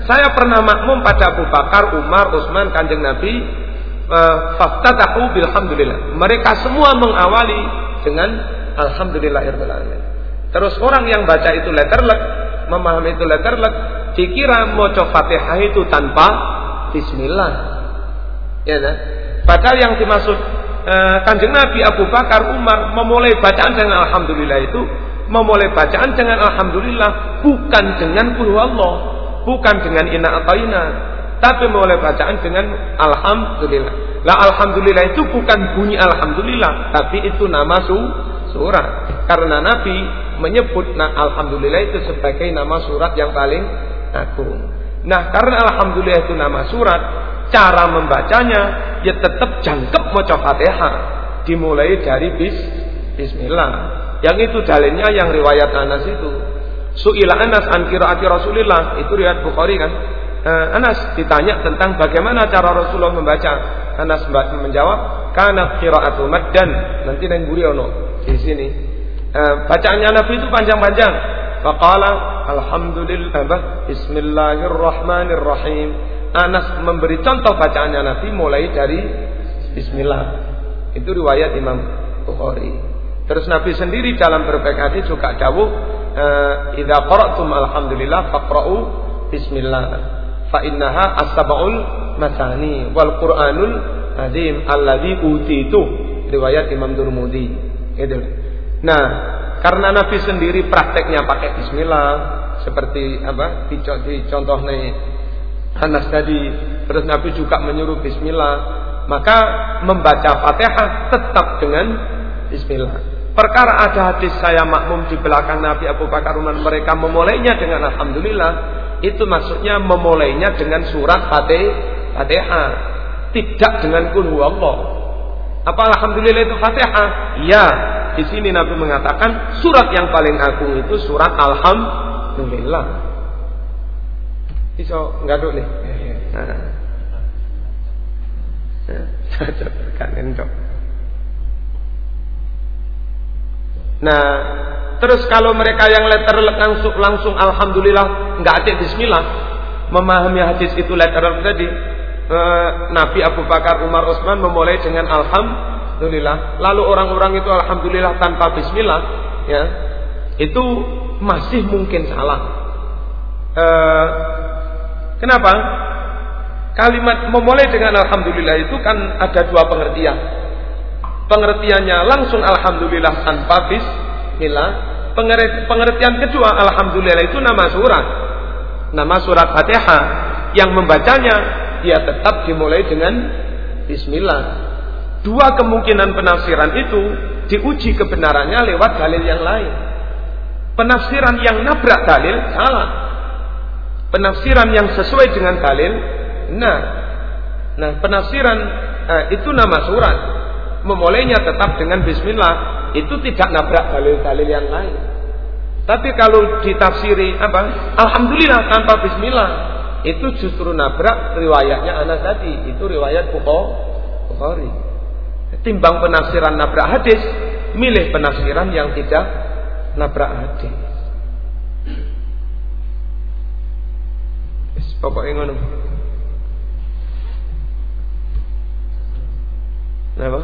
Saya pernah makmum pada Abu Bakar, Umar, Utsman, Kanjeng Nabi. Eh, faftatahu bilhamdulillah. Mereka semua mengawali dengan alhamdulillahirobbilalamin. Terus orang yang baca itu letterlek, memahami itu letterlek, dikira mau Fatihah itu tanpa bismillah. Ya kan? Padahal yang dimaksud eh, kanjeng Nabi Abu Bakar Umar memulai bacaan dengan Alhamdulillah itu memulai bacaan dengan Alhamdulillah bukan dengan Qul Allah bukan dengan Inna Ataina tapi memulai bacaan dengan Alhamdulillah. Lah Alhamdulillah itu bukan bunyi Alhamdulillah tapi itu nama su surat. Karena Nabi menyebut nah, Alhamdulillah itu sebagai nama surat yang paling agung. Nah karena Alhamdulillah itu nama surat cara membacanya ya tetap jangkep maca Fatihah. Dimulai dari bis bismillah. Yang itu dalilnya yang riwayat Anas itu Su'ila Anas an qiraati Rasulillah. Itu riwayat Bukhari kan? Uh, Anas ditanya tentang bagaimana cara Rasulullah membaca. Anas menjawab kana qiraatu maddan. Nanti nang buri ono di sini. Uh, bacaannya Nabi itu panjang-panjang. Faqala Alhamdulillah Bismillahirrahmanirrahim. Anas memberi contoh bacaannya Nabi mulai dari Bismillah. Itu riwayat Imam Bukhari. Terus Nabi sendiri dalam berbaik hati juga jauh eh, Idza qara'tum alhamdulillah faqra'u bismillah. Fa innaha as-sab'ul masani wal Qur'anul azim alladzi utitu riwayat Imam Durmudi. Gitu. Nah, karena Nabi sendiri prakteknya pakai bismillah seperti apa contoh nih Anas tadi terus Nabi juga menyuruh bismillah maka membaca Fatihah tetap dengan bismillah perkara ada hadis saya makmum di belakang Nabi Abu Bakar Umar mereka memulainya dengan alhamdulillah. Itu maksudnya memulainya dengan surat Fatihah. Tidak dengan kul Allah. Apa alhamdulillah itu Fatihah? Ya. Di sini Nabi mengatakan surat yang paling agung itu surat Alhamdulillah. Iso ngaduk nih. Nah. Nah, terus kalau mereka yang letter langsung langsung alhamdulillah nggak ada bismillah, memahami hadis itu letter tadi, eh, Nabi Abu Bakar Umar Utsman memulai dengan alhamdulillah. Lalu orang-orang itu alhamdulillah tanpa bismillah, ya. Itu masih mungkin salah. E, kenapa? Kalimat memulai dengan alhamdulillah itu kan ada dua pengertian. Pengertiannya langsung alhamdulillah tanpa bismillah. Pengertian kedua alhamdulillah itu nama surat. Nama surat Fatihah yang membacanya dia tetap dimulai dengan bismillah. Dua kemungkinan penafsiran itu diuji kebenarannya lewat dalil yang lain. Penafsiran yang nabrak dalil salah. Penafsiran yang sesuai dengan dalil nah. Nah, penafsiran eh, itu nama surat. Memulainya tetap dengan bismillah itu tidak nabrak dalil-dalil yang lain. Tapi kalau ditafsiri apa? Alhamdulillah tanpa bismillah itu justru nabrak riwayatnya Anas tadi. Itu riwayat Bukhari timbang penafsiran nabrak hadis, milih penafsiran yang tidak nabrak hadis. Pokoknya ngono. Napa?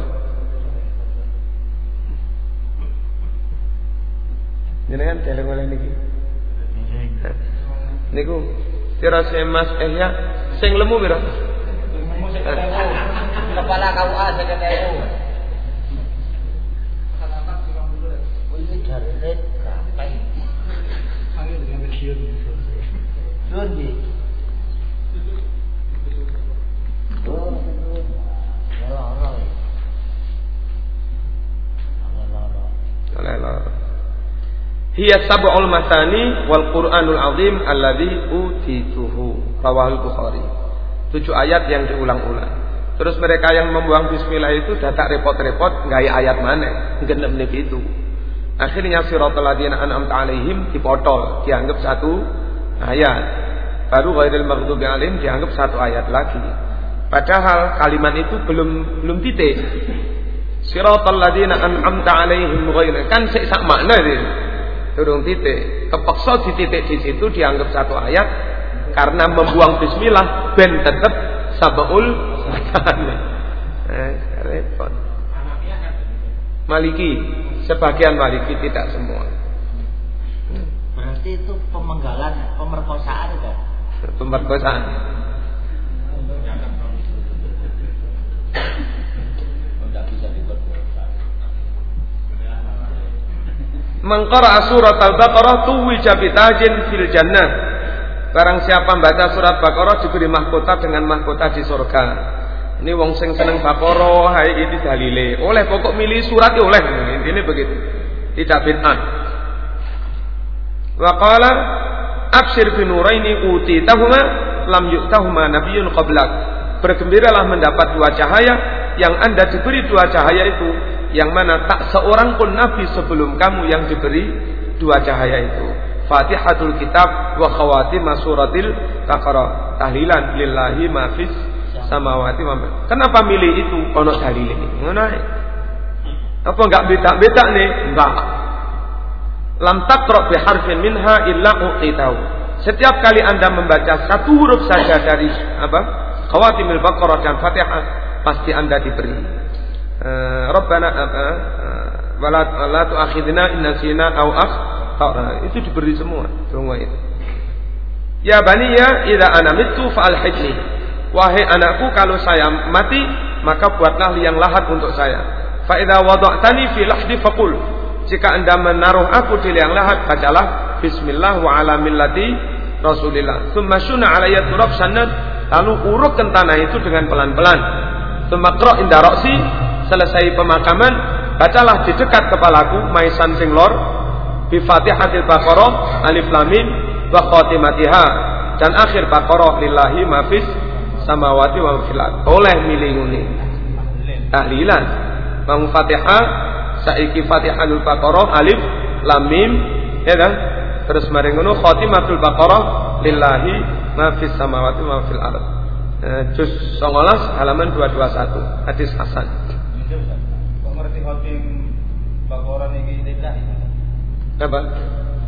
Jenengan jalan oleh niki. Niku kira Mas Ehya sing lemu pira? Kepala KUA saya ewu. Ini dari red berapa ini? Panggil dengan pensiun. Pensiun Hiya sab'ul masani wal Qur'anul azim alladhi utituhu. Rawahul Bukhari. Tujuh ayat yang diulang-ulang. Terus mereka yang membuang bismillah itu datang repot-repot nggak ayat mana, genep nih itu. Akhirnya siratal ladzina an'amta alaihim dipotol, dianggap satu ayat. Baru ghairil maghdubi alaihim dianggap satu ayat lagi. Padahal kalimat itu belum belum titik. Siratal ladzina an'amta alaihim ghairil kan sik sak makna dia. Turun titik. Kepaksa di titik di situ dianggap satu ayat karena membuang bismillah ben tetap sabaul eh, repot. Maliki, sebagian Maliki tidak semua. Berarti itu pemenggalan, pemerkosaan kan? Pemerkosaan. Mengqara surat Al-Baqarah tuwija bitajin fil jannah. Barang siapa membaca surat Baqarah diberi mahkota dengan mahkota di surga. Ini wong sing seneng Baqarah, hai ini dalile. Oleh pokok milih surat ya oleh. Ini begitu. Tidak bid'ah. Wa qala abshir bi nuraini utitahuma lam yu'tahuma nabiyyun qablak. Bergembiralah mendapat dua cahaya yang Anda diberi dua cahaya itu yang mana tak seorang pun nabi sebelum kamu yang diberi dua cahaya itu. Fatihatul kitab wa khawatim suratil Baqarah. Tahlilan lillahi ma fis samawati wa Kenapa milih itu? Ono dalile. Ngono Apa enggak beda-beda nih? Enggak. lam taqra bi harfin minha illa u'titahu. Setiap kali Anda membaca satu huruf saja dari apa? Khawatimil Baqarah dan Fatihah pasti Anda diberi. Uh, Rabbana apa? Uh, wala la tu'akhidna in nasina aw akhtana. Itu diberi semua, semua itu. Ya bani ya idza ana mitu fa'alhidni. Wahai anakku kalau saya mati maka buatlah liang lahat untuk saya. Fa idza wada'tani fi lahdi faqul. Jika Anda menaruh aku di liang lahat bacalah bismillah wa ala millati Rasulillah. Tsumma syuna alayya turab sanad lalu urukkan tanah itu dengan pelan-pelan. Tsumma qra inda ra'si selesai pemakaman bacalah di dekat kepalaku maisan sing lor bi Fatihatil Baqarah alif lam mim wa khatimatiha dan akhir Baqarah lillahi mafis samawati wa fil oleh milih ngene tahlilan. Mang Fatihah saiki Fatihahul Baqarah alif lam mim ya kan? Terus mari ngono khatimatul Baqarah lillahi mafis samawati wa fil ard. Eh, juz 19 halaman 221 hadis hasan Kok ngerti niki lillahi? apa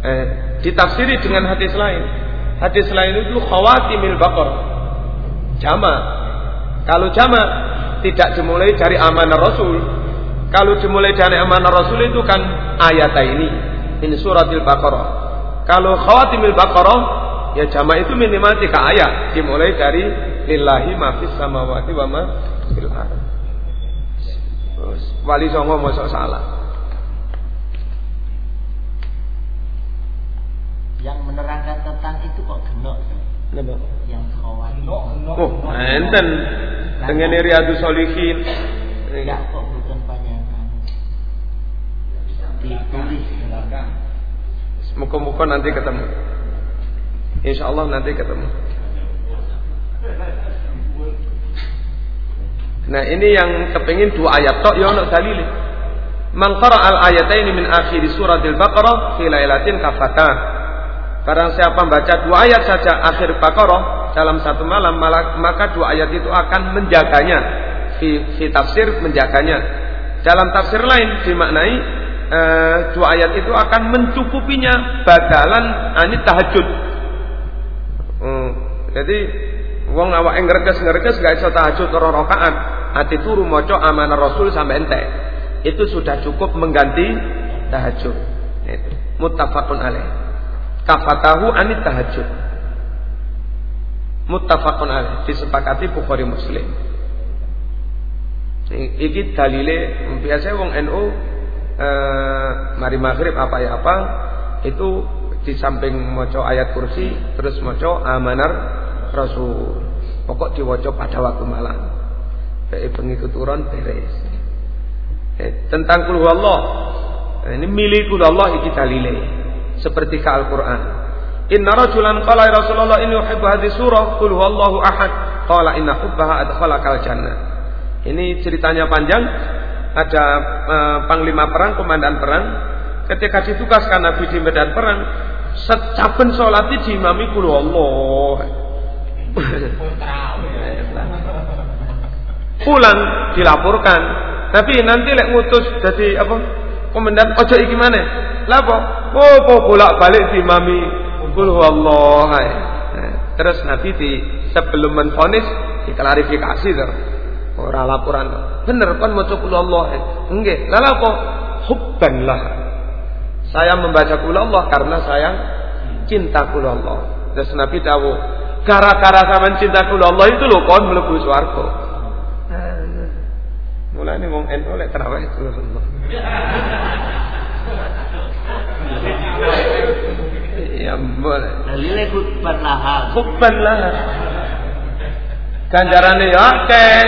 eh, ditafsiri dengan hadis lain. Hadis lain itu khawatimil bakor. Jama. Kalau jama tidak dimulai dari amanah Rasul. Kalau dimulai dari amanah Rasul itu kan ayat ini. Ini suratil Baqarah. Kalau khawatimil Baqarah ya jama itu minimal tiga ayat dimulai dari lillahi mafis samawati wa ma Wali songo masuk salah. yang menerangkan tentang itu kok genok Napa? yang khawatir Oh, enten dengan Riyadus Solihin. ya kok bukan panjangan ditulis Muka-muka nanti ketemu. Insya Allah nanti ketemu. Nah ini yang kepingin dua ayat tok ya ono dalil. Man al ayataini min akhir suratil Baqarah fi lailatin kafata. Barang siapa membaca dua ayat saja akhir Baqarah dalam satu malam maka dua ayat itu akan menjaganya. Fi, fi tafsir menjaganya. Dalam tafsir lain dimaknai e, dua ayat itu akan mencukupinya badalan anit tahajud. Hmm, jadi wong awak ngreges-ngreges gak iso tahajud ora rakaat, ati turu maca amanah Rasul sampai ente. Itu sudah cukup mengganti tahajud. Itu muttafaqun alaih. Kafatahu anit tahajud. Muttafaqun alaih disepakati Bukhari Muslim. Iki dalile biasa wong NU eh, mari maghrib apa ya apa itu di samping maca ayat kursi terus maca amanar rasul. Pokok diwaca pada waktu malam. Baik pengikut turun beres. Eh, tentang kul Allah. Ini milik kul Allah iki dalile. Seperti ke Al-Qur'an. Inna rajulan qala ya Rasulullah inni uhibbu hadhihi surah qul huwallahu ahad. Qala inna hubbaha adkhalakal jannah. Ini ceritanya panjang. Ada eh, panglima perang, komandan perang. Ketika ditugaskan Nabi di medan perang, secapen sholat diimami kulo Allah. Pulang dilaporkan. Tapi nanti lek ngutus jadi apa? Komandan ojo iki mana? Lapo? Oh, oh bolak balik diimami kulo Allah. Terus Nabi di sebelum menfonis diklarifikasi tuh. Ora laporan. Bener kan maca kul Allah. Nggih. Lah apa? Hubban lah. Saya membaca kul Allah karena saya cinta kul Allah. Terus Nabi tahu, gara-gara sama cinta kul Allah itu loh kon mlebu swarga. Mulane wong NU lek terawih kul Allah. Ya boleh. dalile hubban laha Hubban lah. Ganjarane ya akeh.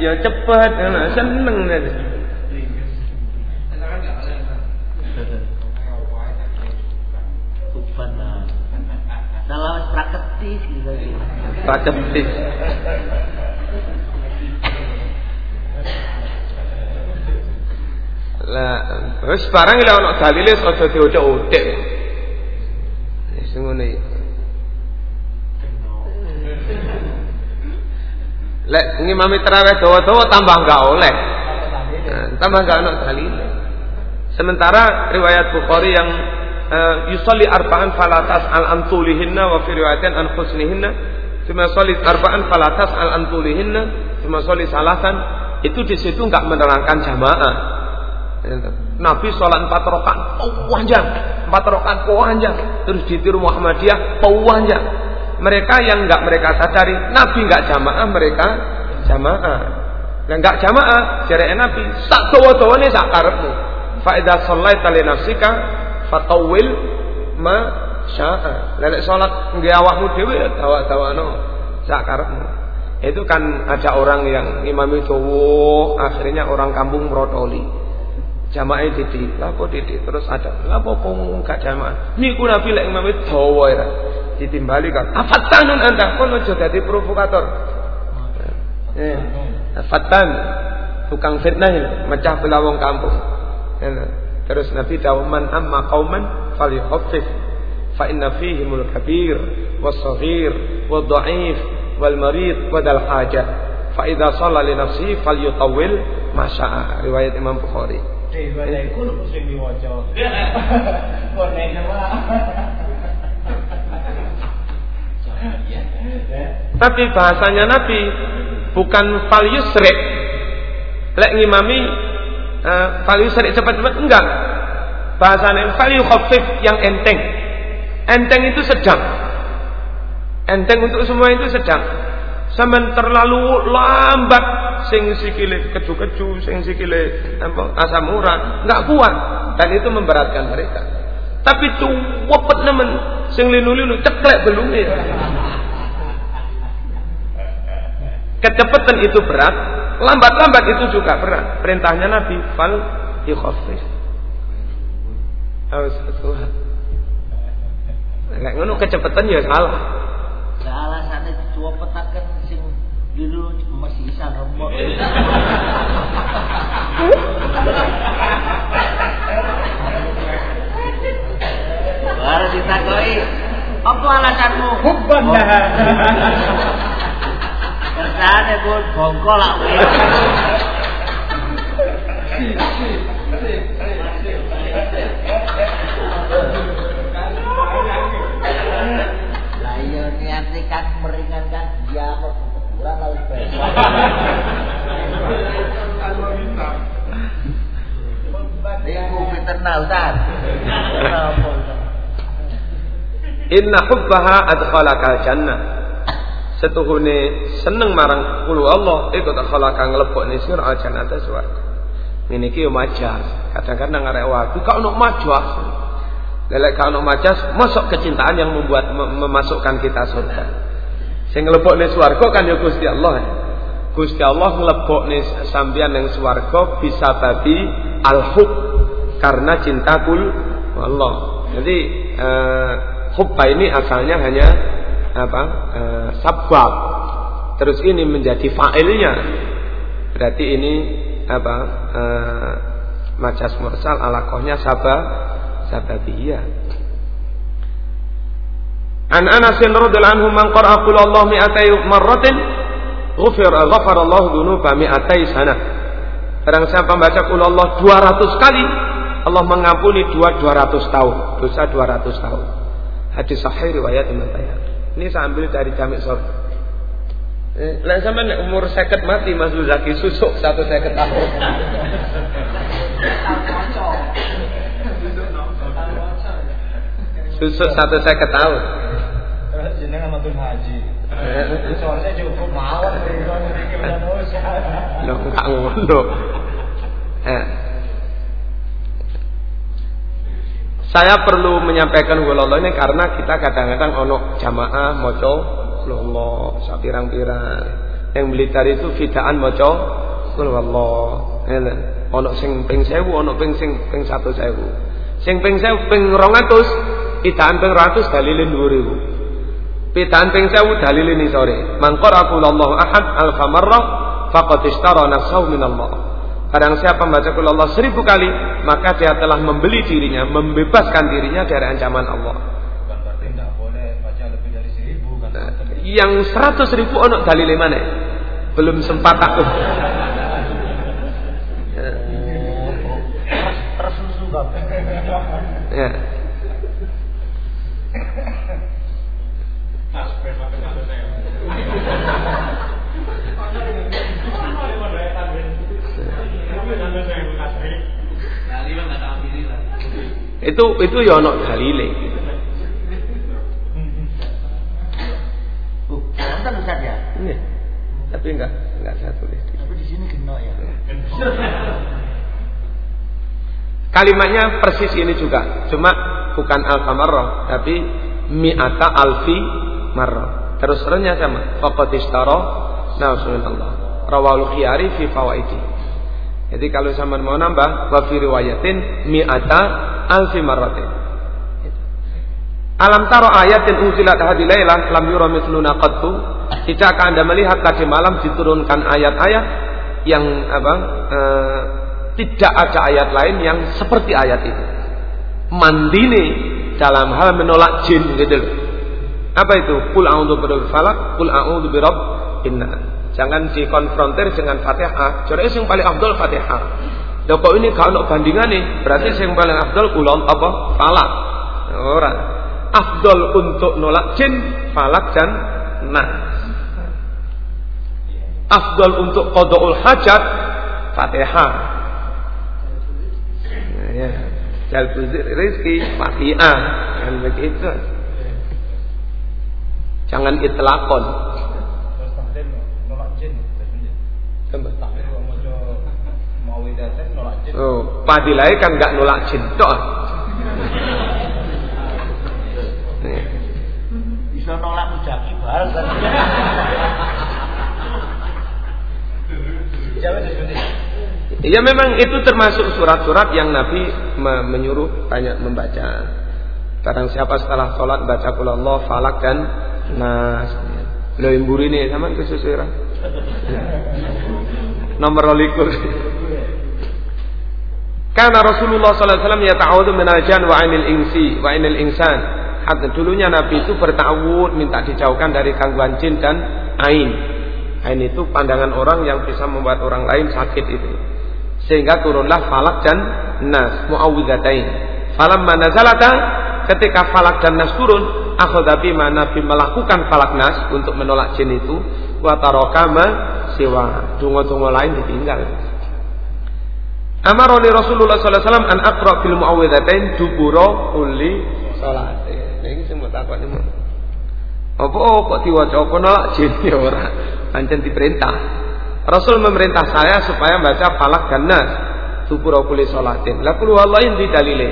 Ya cepet, nah, seneng aja. hubban laha dalam praketis gitu Pacetis. Lah, wis barang lek ana dalile aja diocok-ocok. Wis iki. Lek ngimami tarawih dawa-dawa tambah enggak oleh. Nah, tambah enggak ana dalile. Sementara riwayat Bukhari yang yusalli arba'an falatas al antulihinna wa fi riwayatin an husnihinna Cuma soli arba'an falatas al antulihinna Cuma soli salasan Itu di situ nggak menerangkan jamaah Nabi sholat empat rakaat panjang, empat rakaat panjang, terus ditiru Muhammadiyah panjang. Mereka yang nggak mereka sadari, Nabi nggak jamaah, mereka jamaah. Nah nggak jamaah, jadi Nabi sak tawa nih sak karepmu. Faedah sholat tali nafsika fatawil ma sya'a. Lelek sholat nggak awakmu dewi tawa tawa no sak karepmu. Itu kan ada orang yang imami itu, akhirnya orang kampung merotoli. Jamaah didi lapo didi terus ada lapo kong gak jamaah? Niku nabi lek imam dawa ya. Ditimbali kan afatanun anda? Kon aja dadi provokator? Eh afatan tukang fitnah mecah belah wong kampung terus nabi dawaman amma qauman falyukhaffif fa inna fihimul kabir was saghir wad dhaif wal marid wadal hajah fa idza shalla li nafsihi falyutawwil ma riwayat Imam Bukhari iku sing diwaca. Tapi bahasanya Nabi bukan fal yusrik. Lek ngimami uh, fal cepat-cepat enggak. Bahasanya fal yukhaffif yang enteng. Enteng itu sedang. Enteng untuk semua itu sedang. Sampai terlalu lambat sing sikile keju-keju, sing sikile asam urat, enggak kuat dan itu memberatkan mereka. Tapi tuh wepet nemen sing linu-linu ceklek belum ya. Kecepatan itu berat, lambat-lambat itu juga berat. Perintahnya Nabi fal yukhaffif. Awas Tuhan. Nek ngono kecepatan ya salah. Salah sana cuma petakan sing dulu masih bisa rembok. Baru ditakoi, apa alasanmu? Hubban dah. Kerjaan gue bongkol lah. Lah iya niatnya kan meringankan dia apa kuburan lalu Dia mau fitnah Ustaz. Inna hubbaha adkhalaka jannah. Setuhune seneng marang kulu Allah iku adkhalaka nglebokne sira al jannata swarga. Ngene iki yo majas. Kadang-kadang arek wae kok ono majas. Lelek kalau ono majas, masuk kecintaan yang membuat mem- memasukkan kita surga. Sing nglebokne swarga kan ya Gusti Allah. Gusti Allah nglebokne sampeyan ning swarga bisa babi al-hub karena cinta kul Allah. Jadi eh, hubba ini asalnya hanya apa? Eh, sabab. Terus ini menjadi fa'ilnya. Berarti ini apa? Eh, majas mursal alakohnya sabab sababiyah. An Anas radhiyallahu anhu man qara'a qul Allah mi'atai marratin ghufir ghafara Allah dzunuba mi'atai sana. Barang siapa membaca qul Allah 200 kali, Allah mengampuni dua 200 tahun, dosa 200 tahun. Hadis sahih riwayat Imam Tayyib. Ini saya ambil dari Jami' Sor. Eh, lah sampean umur 50 mati Mas Zaki susuk satu saya tahun. susuk satu saya tahun. Jenengan matur haji. Soalnya cukup mawon. Loh, enggak ngono. Eh. Saya perlu menyampaikan Allah ini karena kita kadang-kadang ono jamaah moco Allah sapirang-pirang. Yang Blitar itu fidaan moco Allah. Ono sing ping 1000, ono ping sing ping 1000. Sing ping 1000 ping 200, fidaan ping 200 dalile 2000. Fidaan ping 1000 dalile ni sore. Man qara Allah ahad alfa marrah faqad ishtara nafsahu min Allah. Barang siapa membaca kul Allah seribu kali, maka dia telah membeli dirinya, membebaskan dirinya dari ancaman Allah. Nah, yang seratus ribu ono dalile mana? Belum sempat aku. Tersusu sebab. Itu itu ya ono dalile. Wonten Ustaz ya. Ini. Tapi enggak enggak saya tulis. Tapi di sini kena ya. Kalimatnya persis ini juga, cuma bukan alfa marrah, tapi mi'ata alfi marrah. Terus terusnya sama. Faqad ishtara Allah. Rawahul khiyari fi fawaidi. Jadi kalau sama mau nambah wa riwayatin mi'ata alfi marratin. Alam taro ayatin unzilat hadi lailah lam yura mithluna qattu. Tidakkah Anda melihat tadi malam diturunkan ayat-ayat yang apa? Eh, tidak ada ayat lain yang seperti ayat itu. Mandine dalam hal menolak jin gitu Apa itu? Kul a'udzu birabbil falak, kul a'udzu birabbin. Jangan dikonfrontir dengan Fatihah. Jadi yang paling afdol Fatihah. Lha kok ini kalau bandingan nih, berarti yang paling afdol kulon apa? Falak. Orang. Afdol untuk nolak jin, falak dan nas. Afdol untuk qadaul hajat, Fatihah. Nah, ya. Jalbu rizki, Fatihah. Kan begitu. Jangan itlakon. Nolak jin. Oh, padilai kan nggak nolak jin toh. Nih. Bisa nolak mujaki bareng kan. Ya memang itu termasuk surat-surat yang Nabi me- menyuruh banyak membaca. Kadang siapa setelah sholat baca kul Allah, falak dan nas. Beliau imburi nih sama kesusuran. Nomor likur. Karena Rasulullah SAW yata'awudu minal jan wa ainil insi wa ainil insan. Hatta dulunya Nabi itu bertawud minta dijauhkan dari gangguan jin dan ain. Ain itu pandangan orang yang bisa membuat orang lain sakit itu. Sehingga turunlah falak dan nas muawwidzatain. Falamma nazalata ketika falak dan nas turun, akhadha bima Nabi melakukan falak nas untuk menolak jin itu wa tarakama siwa. Dungo-dungo lain ditinggal. Amaroni Rasulullah sallallahu alaihi wasallam an aqra fil muawwidzatain dubura kulli salat. Nah, iki sing mbok takoni mau. Apa oh, kok diwaca apa nolak jin ya ora. Pancen diperintah. Rasul memerintah saya supaya baca falak dan nas dubura kulli salatin. La qul huwallahi di dalile.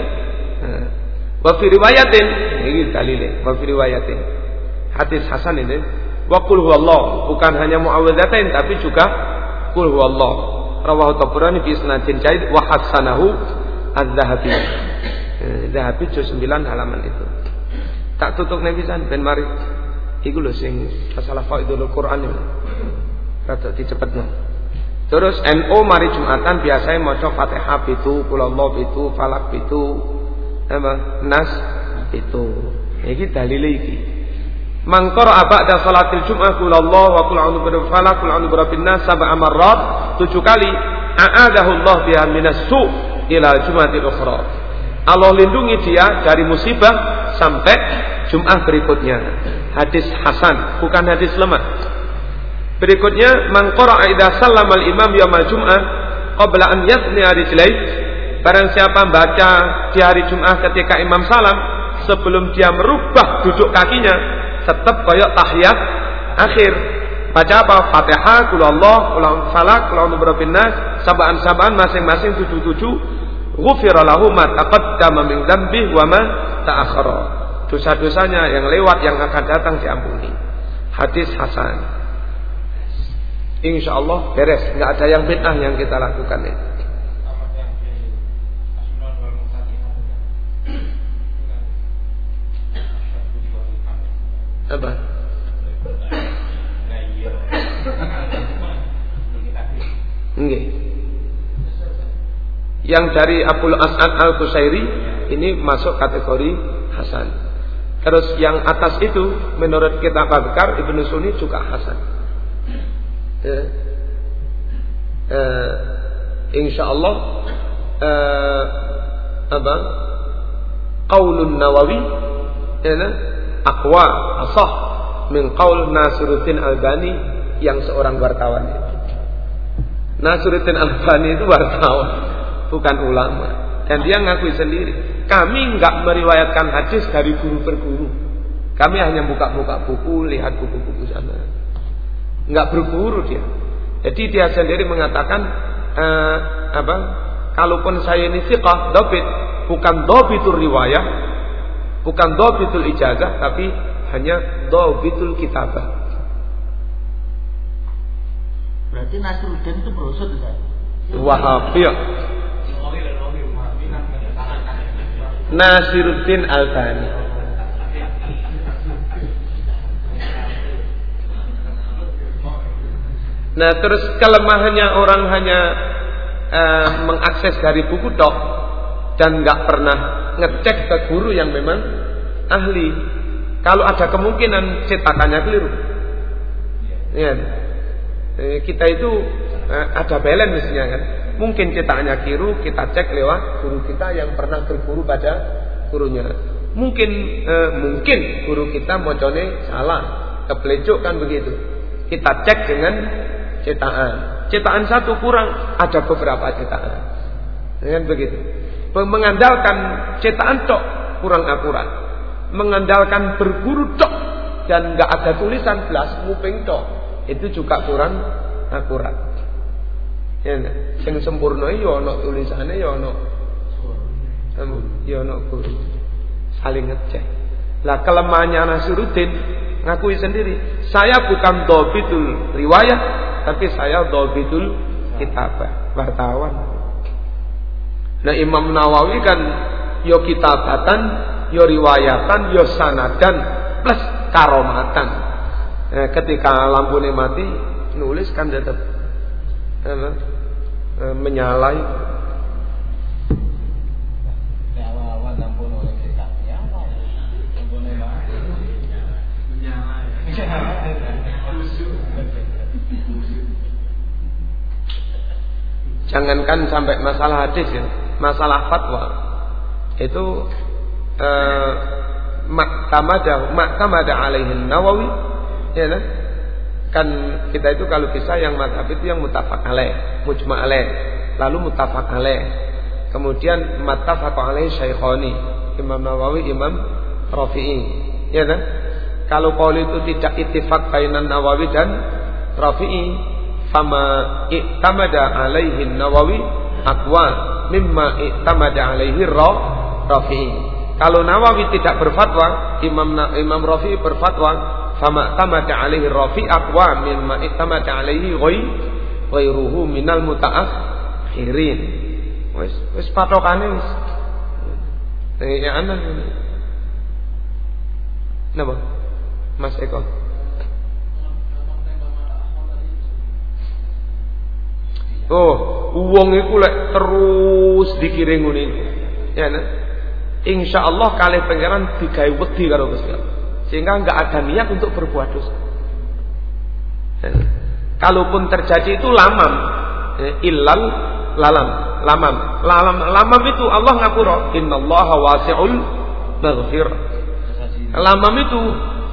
Wa fi riwayatin ini dalile. Wa fi riwayatin. Hadis hasan ini. Wa qul huwallah bukan hanya muawwidzatain tapi juga qul huwallah. Rawahu Tabrani bi isnadin jaid wa hasanahu Az-Zahabi. Eh, Zahabi juz 9 halaman itu. Tak tutup nek pisan ben mari. Iku lho sing masalah faidul Quran itu. Rada dicepetno. Terus NO mari Jumatan biasanya maca Fatihah itu, Qul Allah itu, Falak itu, apa? Nas itu. Iki dalile iki. Mangkor abada salatil Jum'ah Qul Allah wa Qul a'udzu birabbil falaq, Qul a'udzu birabbin nas sab'a marrat, tujuh kali. A'adahu Allah biha minas su' ila Jum'atil ukhra. Allah lindungi dia dari musibah sampai Jum'ah berikutnya. Hadis hasan, bukan hadis lemah. Berikutnya, man qara'a idza sallama al-imam yaumal jum'ah qabla an yathni rijlai. Barang siapa baca di hari Jumat ketika imam salam sebelum dia merubah duduk kakinya tetap koyok tahiyat akhir. Baca apa? Fatihah, kul Allah, kul falak, kul birabbin nas, sabaan-sabaan masing-masing tujuh-tujuh. Ghufira lahu ma taqaddama min dzambi wa ma ta'akhkhara. Dosa-dosanya yang lewat yang akan datang diampuni. Hadis hasan. Insya Allah beres, nggak ada yang bid'ah yang kita lakukan ini. Apa? Nggih. Yang dari Abdul As'ad Al-Qusairi ini masuk kategori Hasan. Terus yang atas itu menurut kitab Abkar Ibnu Sunni juga Hasan. Eh, eh, insya Allah eh, apa? Qaulun Nawawi ya aqwa asah min qaul Nasiruddin Albani yang seorang wartawan itu. Nasiruddin Albani itu wartawan, bukan ulama. Dan dia ngakui sendiri, kami nggak meriwayatkan hadis dari guru per guru. Kami hanya buka-buka buku, lihat buku-buku sana. Nggak berguru dia. Jadi dia sendiri mengatakan eh, apa? Kalaupun saya ini siqah, dobit, bukan dobitul riwayah, bukan dobitul ijazah, tapi hanya dobitul kitabah. Berarti Nasruddin itu berusut kan? Wahabi. Nasiruddin Albani. Nah terus kelemahannya orang hanya uh, mengakses dari buku dok dan nggak pernah ngecek ke guru yang memang ahli. Kalau ada kemungkinan cetakannya keliru. Ya. Kita itu eh, ada balance mestinya kan. Mungkin cetakannya keliru, kita cek lewat guru kita yang pernah berguru pada gurunya. Mungkin eh, mungkin guru kita mocone salah, kepelecuk kan begitu. Kita cek dengan cetakan. Cetakan satu kurang, ada beberapa cetakan. Dengan begitu. Mengandalkan cetakan tok kurang akurat. Mengandalkan berguru tok dan nggak ada tulisan belas nguping tok itu juga kurang akurat. Ya, yang sempurna ya ono tulisannya ya ono ya ono guru saling ngecek. Lah kelemahannya Nasiruddin ngakui sendiri, saya bukan dobitul riwayat, tapi saya dobitul kitabah, wartawan. Nah Imam Nawawi kan yo kitabatan, yo riwayatan, yo sanadan plus karomatan. Nah, ketika lampu mati, nulis kan tetap apa, eh, menyalai. Jangankan sampai masalah hadis ya, masalah fatwa itu eh, maktamada maktamada alaihi Nawawi ya kan? kan kita itu kalau bisa yang madhab itu yang mutafak alaih, mujma alaih, lalu mutafak alaih. Kemudian mutafak alaih syaikhoni, Imam Nawawi, Imam Rafi'i. Ya kan? Kalau kaul itu tidak ittifaq bainan Nawawi dan Rafi'i, fama i'tamada alaihi Nawawi aqwa mimma i'tamada alaihi Rafi'i. Kalau Nawawi tidak berfatwa, Imam Imam Rafi'i berfatwa, fama tamada alaihi Rafi' aqwa mimma i'tamada alaihi ghairuhu minal mutaakhirin. Wis wis patokane wis. Ya anak. Napa? Mas Eko. Oh, uang iku lek terus dikiring ngene. Ya nah. Insya Allah kali pangeran digawe wedi karo Gusti Sehingga enggak ada niat untuk berbuat dosa. Ya. Kalaupun terjadi itu lamam, ya, illal lalam, lamam, lamam, lamam itu Allah ngapura. Innallaha wasi'ul maghfir. Lamam itu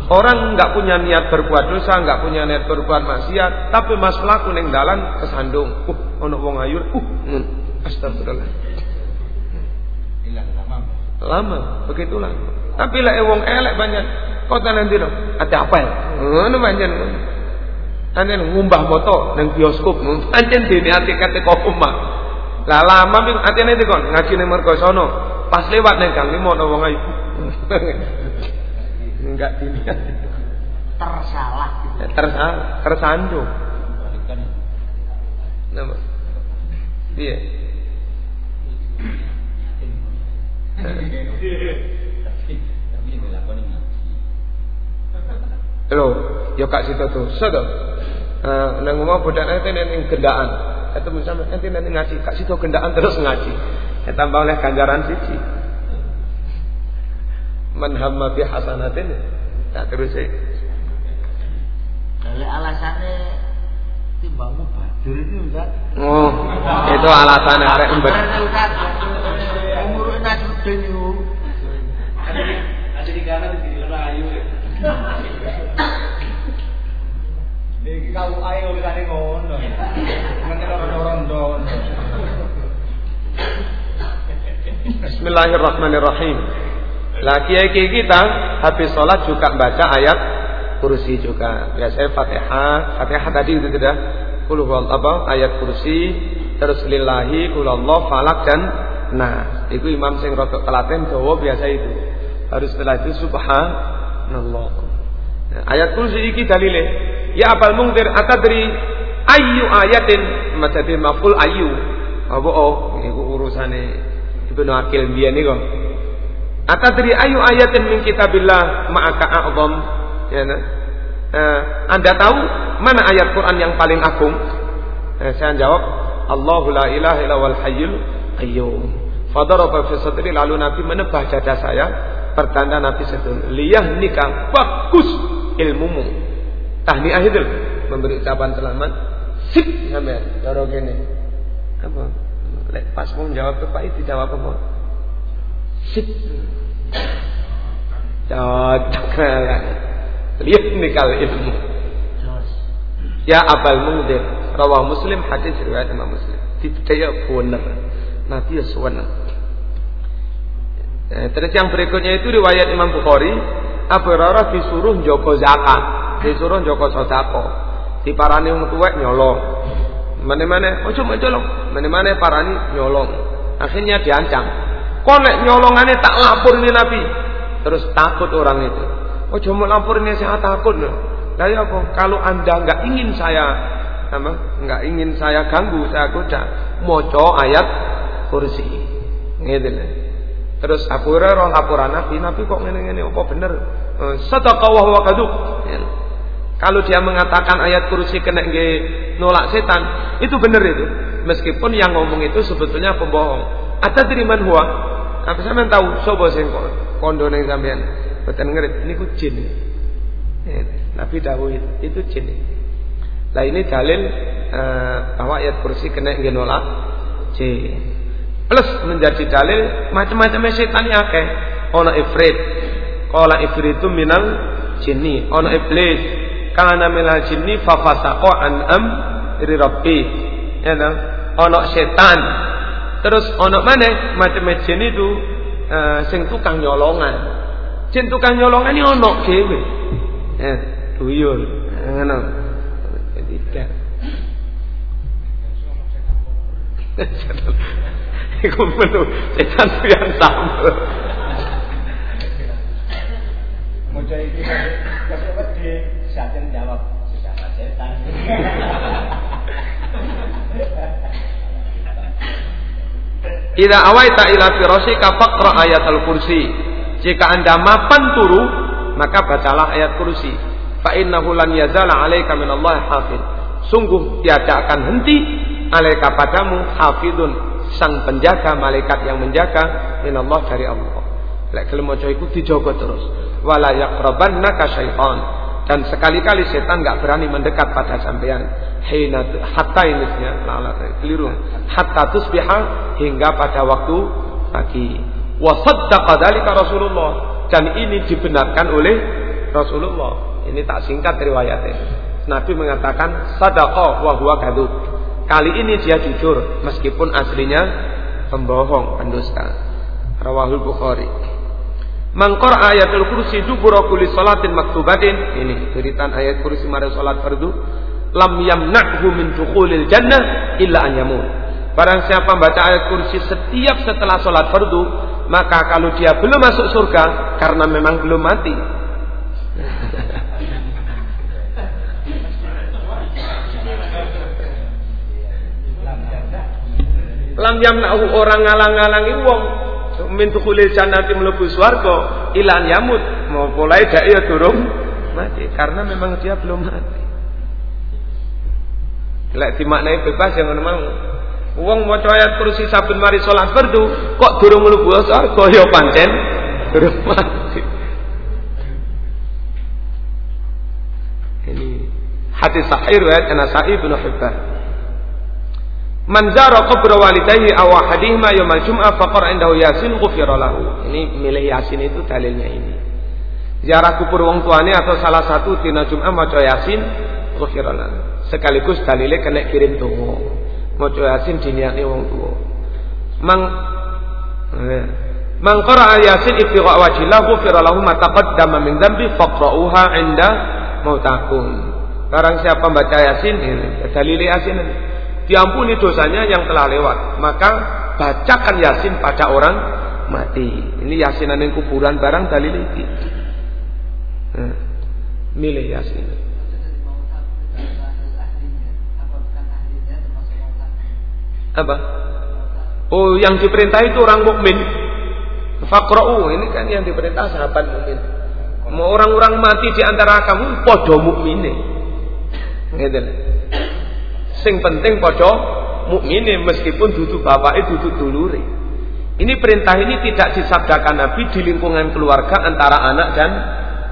Orang nggak punya niat berbuat dosa, nggak punya niat berbuat maksiat, tapi mas pelaku neng dalan kesandung. Uh, ono wong ayur. Uh, astagfirullah. Lama. Lama, begitulah. Tapi lah wong elek banyak. Kota nanti dong. Ada apa ya? Ngono banyak. Ane ngumbah moto neng bioskop. Pancen dene ati kate kok omah. Lah lama ping atine dikon ngaji ning mergo sono. Pas lewat neng Gang Limo ono wong ayu. enggak dilihat. Tersalah. Ya, tersalah tersandung. Nama iya. Halo, yo kak situ tuh, sudah. Uh, nang ngomong bodak nanti nanti gendaan. Ketemu sama nanti nanti ngaji, kak situ gendaan terus ngaji. Ya tambah oleh ganjaran siji man hamma bi hasanatin tak terus sih Dari alasannya timbangmu badur itu Ustaz. Oh, itu alasan arek embet. Umur mudeng iku. Ada di kanan di kiri ayu. Iki kau ayo urusan ngono. Ngerti rondo-rondo. Bismillahirrahmanirrahim. Lah kiai kita habis sholat juga baca ayat kursi juga. Biasanya Fatihah, Fatihah tadi itu sudah. Kul apa ayat kursi. Terus lillahi kul Allah falak dan nah itu imam sing rotok telaten dawa biasa itu. Harus setelah itu subhanallah. Nah, ayat kursi iki dalile. Ya apal mungtir atadri ayu ayatin? Macam maful ayu apa oh iku urusane Ibnu Akil biyen niku atadri ayu ayatin min kitabillah ma'aka a'zam ya nah eh, Anda tahu mana ayat Quran yang paling agung? Eh, saya jawab, Allahu la ilaha illa wal hayyul qayyum. Fadaraba fi sadri lalu Nabi menebah dada saya, pertanda Nabi sedun, liyah nikah bagus ilmumu. Tahniah itu memberi ucapan selamat. Sampai doro gini. Apa? Lek pas mau jawab apa itu jawab apa? Sip. Cocok nikal ilmu. Ya Abal Mungdir, rawah Muslim hadis riwayat Imam Muslim. Tidak benar. Nabi ya suwana. Eh, terus yang berikutnya itu riwayat Imam Bukhari, Abu Hurairah disuruh joko zakat, disuruh joko sodako. Diparani wong tuwek nyolong. Mana-mana, ojo nyolong. Mana-mana parani nyolong. Akhirnya diancam. Konek nyolongannya tak lapor ini Nabi. Terus takut orang itu. Oh cuma lapor ini saya takut loh. Nah, ya apa? Kalau anda nggak ingin saya apa? Nggak ingin saya ganggu, saya goda. Moco ayat kursi. Gitu lah. Terus Abu Hurairah laporan Nabi, Nabi kok ngene-ngene apa bener? Eh, Sadaqah wa huwa kadub. Ya. Kalau dia mengatakan ayat kursi kena nolak setan, itu benar itu. Meskipun yang ngomong itu sebetulnya pembohong. Ada diriman huwa. Apa sampean tahu sapa sing kondo ning sampean? Boten ngerti niku jin. Ya, Nabi dawuh itu, itu jin. Nah ini dalil uh, bahwa ayat kursi kena nolak jin. Plus menjadi dalil macam-macam setan akeh. Ono ifrit. Qala ifritu minal jinni. Ono iblis. Kana minal jinni fa fasaqa an am iri rabbi. Ya no? Ono setan. Terus ono mana macam-macam jin itu uh, sing tukang nyolongan. Jin tukang nyolongan ini ono dhewe. Eh, tuyul. Ngono. Tidak. Iku perlu setan sama. Mau cari ini kasih wedi, jawab setan. Ila awaita ila firasika faqra ayatul kursi. Jika anda mapan turu, maka bacalah ayat kursi. Fa innahu lan yazala 'alaika minallahi hafid. Sungguh tiada akan henti alaika padamu hafidun sang penjaga malaikat yang menjaga minallah dari Allah. Lek maca iku dijaga terus. Wala yaqrabannaka syaitan. Dan sekali-kali setan nggak berani mendekat pada sampean. Hina hatta inisnya, lala keliru. Hatta tusbiha hingga pada waktu pagi. Wasaddaqa dzalika Rasulullah dan ini dibenarkan oleh Rasulullah. Ini tak singkat riwayatnya. Nabi mengatakan sadaqa wa huwa. Kali ini dia jujur meskipun aslinya pembohong, pendusta. Rawahul Bukhari. Mangkor ayatul kursi dubura kulli salatin maktubatin. Ini ceritaan ayat kursi mari salat fardu. Lam yamna'hu min dukhulil jannah illa an yamut. Barang siapa baca ayat kursi setiap setelah sholat fardu, maka kalau dia belum masuk surga karena memang belum mati. Lam yamnahu orang ngalang-ngalangi wong min tukhulil jannati mlebu swarga ilan yamut mau mulai dai ya durung mati karena memang dia belum mati. Lek dimaknai bebas yang ngono mau. Wong maca ayat kursi saben mari salat fardu kok durung mlebu surga ya pancen durung mati. Ini hadis sahih riwayat Nasai bin Hibban. Man zara qabra walidayhi aw ahadihima yaumal jum'ah faqara indahu yasin ghufira lahu. Ini milih yasin itu dalilnya ini. Ziarah kubur wong tuane atau salah satu dina Jum'ah maca yasin ghufira lahu. Sekaligus dalilnya kena kirim donga. Maca yasin diniati wong tua. Mang eh, Man qara'a yasin ibtigha wajhillah ghufira lahu ma taqaddama min dhanbi faqra'uha 'inda mautakum. Barang siapa baca yasin ini dalil yasin ini diampuni dosanya yang telah lewat. Maka bacakan Yasin pada orang mati. Ini Yasinan yang kuburan barang dalil ini. Nah, milih Yasin. Apa? Oh, yang diperintah itu orang mukmin. Fakra'u ini kan yang diperintah sahabat mukmin. Mau orang-orang mati di antara kamu podo mukmine. Gitu. Sing penting podo mukmine meskipun duduk bapak itu duduk dulure. Ini perintah ini tidak disabdakan Nabi di lingkungan keluarga antara anak dan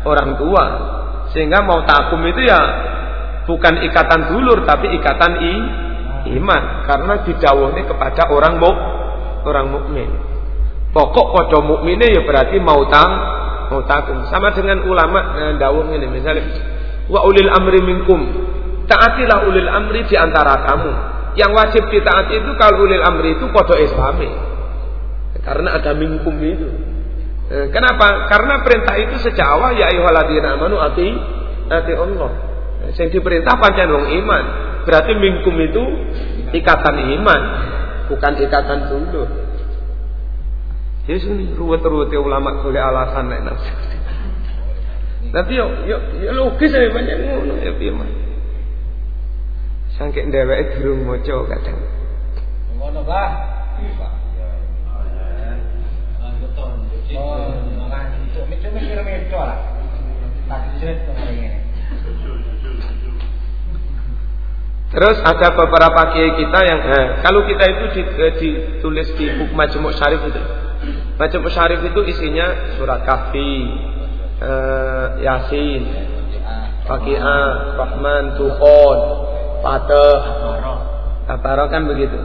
orang tua. Sehingga mau takum itu ya bukan ikatan dulur tapi ikatan i, iman karena didawuhnya kepada orang muk orang mukmin. Pokok podo mukmine ya berarti mau tang mau takum. Sama dengan ulama nah, dawuh ini misalnya wa ulil amri minkum taatilah ulil amri di antara kamu. Yang wajib ditaati itu kalau ulil amri itu podo islami. Karena ada minkum itu. Eh, kenapa? Karena perintah itu sejak awal ya ayyuhalladzina amanu ati ati Allah. Yang diperintah pancen wong iman. Berarti minkum itu ikatan iman, bukan ikatan dulur. Jadi sini ruwet-ruwet ulama boleh alasan nek nafsu. Tapi yo yo logis ae banyak ngono ya piye. Sangke dheweke durung maca kadang. Ngono, ini. Terus ada beberapa kiai kita yang eh, kalau kita itu di, eh, ditulis di buku Majmuk Syarif itu. Majmuk Syarif itu isinya surat Kahfi, eh, Yasin, Fakiah, Rahman, Tuhon, Fatah, Tabarok kan begitu.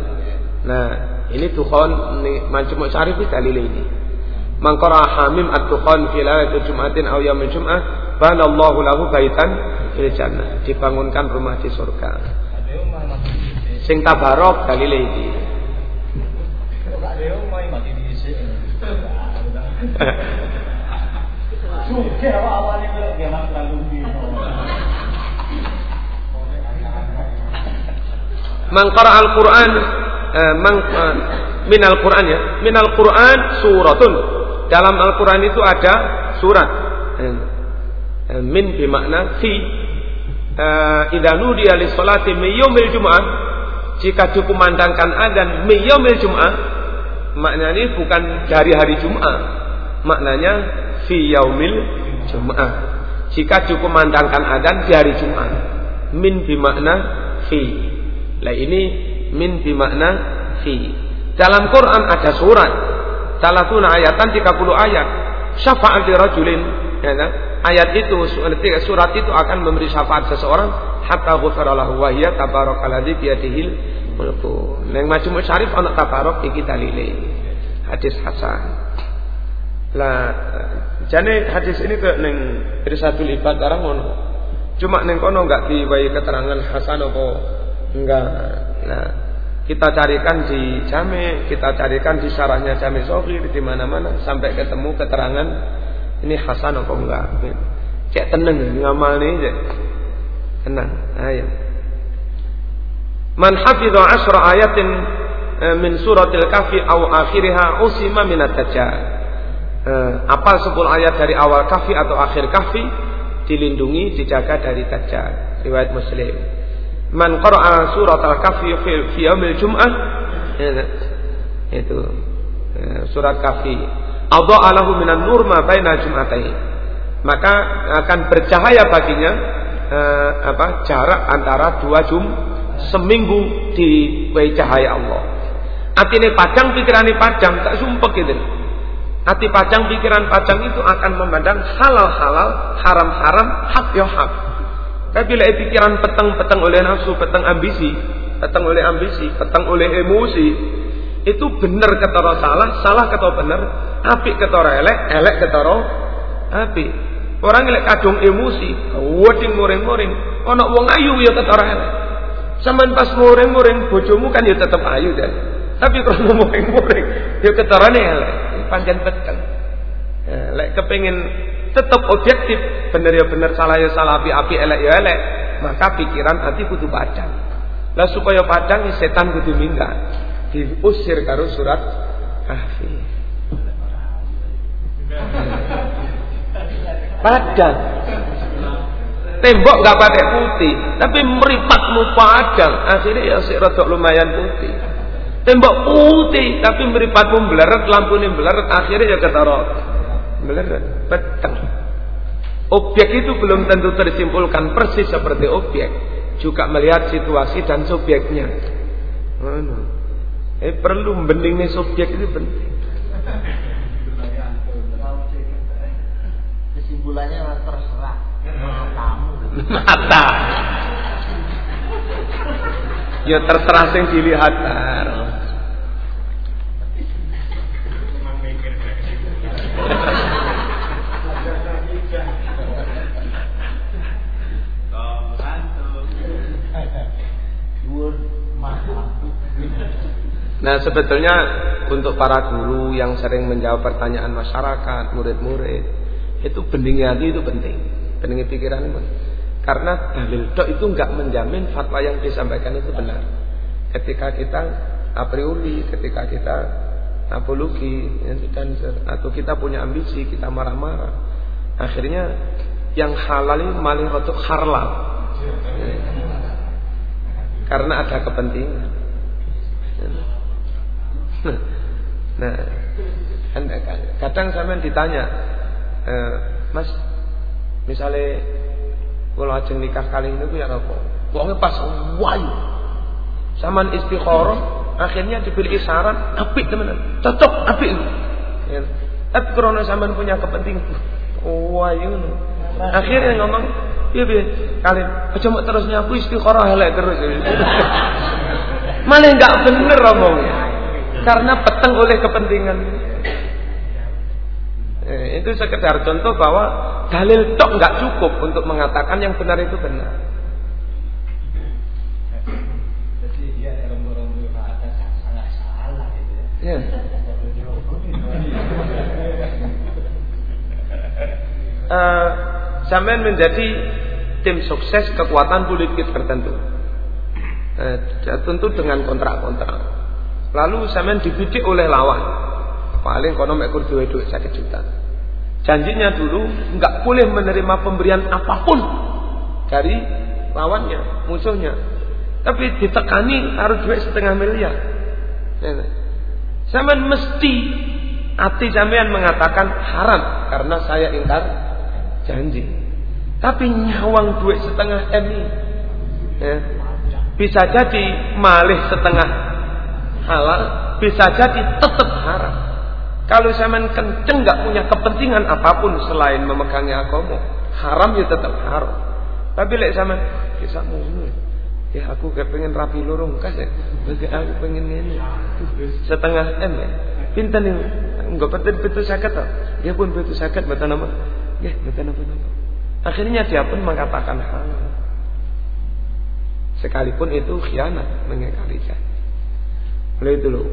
Nah, ini Tuhon Majmuk Syarif itu dalil ini. Mangkara hamim at-tuqan fi lailatul jum'atin aw yaumil jum'ah banallahu lahu baitan fil jannah. Dibangunkan rumah di surga. Sing tabarok dalile iki. Man qara al-Qur'an eh, man eh, min al-Qur'an ya. Min al-Qur'an suratun. Dalam Al-Qur'an itu ada surat. Eh, eh min bermakna fi. Eh, idza nudiya lis salati min yaumil jum'ah jika dikumandangkan adzan min yaumil jum'ah maknanya bukan dari hari Jumat. Maknanya fi yaumil jum'ah. Jika dikumandangkan adzan di hari Jumat. Min bermakna fi. Lah ini min bimakna fi. Dalam Quran ada surat. Salatuna ayatan 30 ayat. Syafaat di rajulin. Ya kan? Ayat itu, surat itu akan memberi syafaat seseorang. Hatta ghufara lahu wa hiya tabarakalladzi biyadihil mulku. Neng macam syarif anak tabarok iki dalile. Hadis hasan. Lah jane hadis ini ke neng Risatul Ibad barang ngono. Cuma neng kono enggak diwai keterangan hasan apa enggak. Nah, kita carikan di Jami, kita carikan di syarahnya Jami Sohir di mana-mana sampai ketemu keterangan ini Hasan apa enggak. Cek tenang ngamal nih cek. Tenang, ayo. Man hafidha asra ayatin min suratil kafi aw akhiriha usima min dajjal. Apal 10 ayat dari awal kafi atau akhir kafi dilindungi dijaga dari dajjal. Riwayat Muslim. Man qara'a surat al-kahfi fi yaumil jum'ah. Itu surat kahfi. Adha'a lahu minan nur ma baina jum'atain maka akan bercahaya baginya eh, apa jarak antara dua jum seminggu di cahaya Allah. Atine padang pikirane padang tak sumpek gitu. Hati padang pikiran padang itu akan memandang halal-halal haram-haram hak ya hak tapi bila pikiran peteng-peteng oleh nafsu, peteng ambisi, peteng oleh ambisi, peteng oleh emosi, itu bener ketara salah, salah ketara bener, apik ketara elek, elek ketara apik. Orang elek kadung emosi, wading muring-muring, ana wong ayu ya ketara elek. Saman pas muring-muring bojomu kan ya tetep ayu dan. Tapi kalau muring-muring ya ketarane elek, pancen peteng. Ya, lek kepengin tetap objektif, bener ya bener, salah ya salah, api api elek ya elek, maka pikiran hati kudu padang. Lah supaya padang setan kudu minggat. Diusir karo surat kahfi. Padang. Tembok nggak pakai putih, tapi meripatmu padang. Akhirnya ya sih rotok lumayan putih. Tembok putih, tapi meripatmu beleret, lampu ini beleret. Akhirnya ya ketara beleret, peteng. Objek itu belum tentu tersimpulkan persis seperti objek, juga melihat situasi dan subjeknya. Eh perlu membeningnya subjek itu penting. Kesimpulannya terserah matamu. Mata. Ya terserah sing dilihat. Nah sebetulnya untuk para guru yang sering menjawab pertanyaan masyarakat, murid-murid, itu bening hati itu penting, bening pikiran itu. Karena dalil dok itu nggak menjamin fatwa yang disampaikan itu benar. Ketika kita a priori, ketika kita apologi, dan atau kita punya ambisi, kita marah-marah, akhirnya yang halal ini malah rotok harlal. Karena ada kepentingan. Nah, kadang saya ditanya, e, Mas, misalnya kalau ajeng nikah kali ini ya apa? Wongnya pas wayu, saman istikharah, akhirnya diberi saran, apik teman, cocok apik. Ya. Tapi karena saman punya kepentingan, wayu, akhirnya ngomong, iya bi, kalian, cuma terusnya aku istikharah helek terus. Malah nggak bener ngomongnya karena peteng oleh kepentingan. Eh, itu sekedar contoh bahwa dalil tok nggak cukup untuk mengatakan yang benar itu benar. Jadi dia ada sangat salah gitu ya. Ya. Uh, sampean menjadi tim sukses kekuatan politik tertentu. Uh, tentu dengan kontrak-kontrak. Lalu sampean dibidik oleh lawan. Paling kono mek kur duwe dhuwit 1 juta. Janjinya dulu nggak boleh menerima pemberian apa pun dari lawannya, musuhnya. Tapi ditekani harus duit setengah miliar. Ya, sampean mesti hati sampean mengatakan haram karena saya ingkar janji. Tapi nyawang duit setengah M ini ya, bisa jadi malih setengah halal bisa jadi tetap haram. Kalau zaman kenceng nggak punya kepentingan apa pun selain memegangi agama, haram ya tetap haram. Tapi lek zaman bisa mulu. Ya aku kayak pengen rapi lorong kas ya. Bagi aku pengen ini setengah m ya. Pinten nih enggak penting betul sakit toh. Dia pun betul sakit betul nama. Ya betul nama nama. Akhirnya dia pun mengatakan halal. Sekalipun itu khianat janji. Oleh itu loh,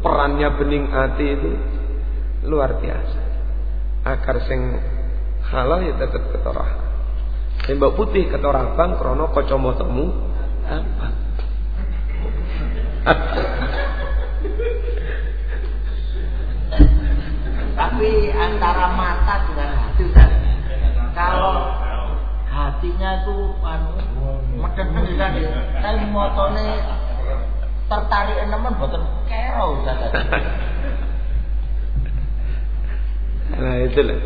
perannya bening hati itu luar biasa. Akar sing halal ya tetap ketorah. Tembak putih ketorah bang krono temu apa? Tapi antara mata dengan hati kan. Kalau hatinya tuh anu meden kan, tapi motone tertarik nemen boten kero Ustaz. Nah itu lah.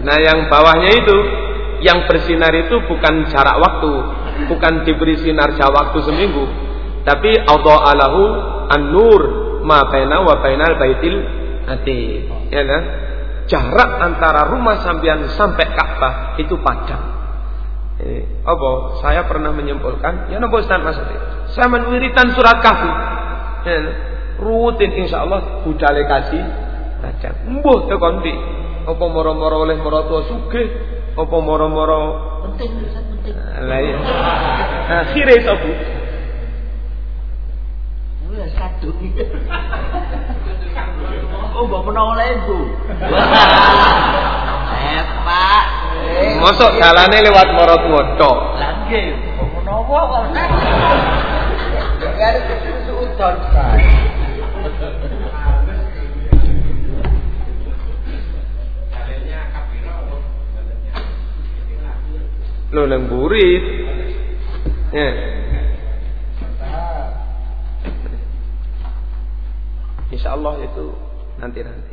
Nah yang bawahnya itu yang bersinar itu bukan jarak waktu, bukan diberi sinar jarak waktu seminggu, tapi auto alahu an-nur ma baina wa bainal baitil ati. Ya kan? Jarak antara rumah sampean sampai Ka'bah itu padang. Eh, apa? Saya pernah menyimpulkan, ya napa Ustaz maksudnya? Saya menwiritan surat kahfi. Ya, rutin insya Allah budale kasih baca. Mbuh tekan ndi? Apa moro-moro oleh maratua sugih, apa moro-moro Penting, Ustaz, penting. lah ya. Akhire? Lu ya satu. Oh, mbak pernah oleh ibu. Eh, Pak. Mosok dalane lewat maratua tok. Lagi, mbak pernah apa? Gak ada suudon, Pak. Lho nang burit. Ya. Insya Allah itu nanti-nanti.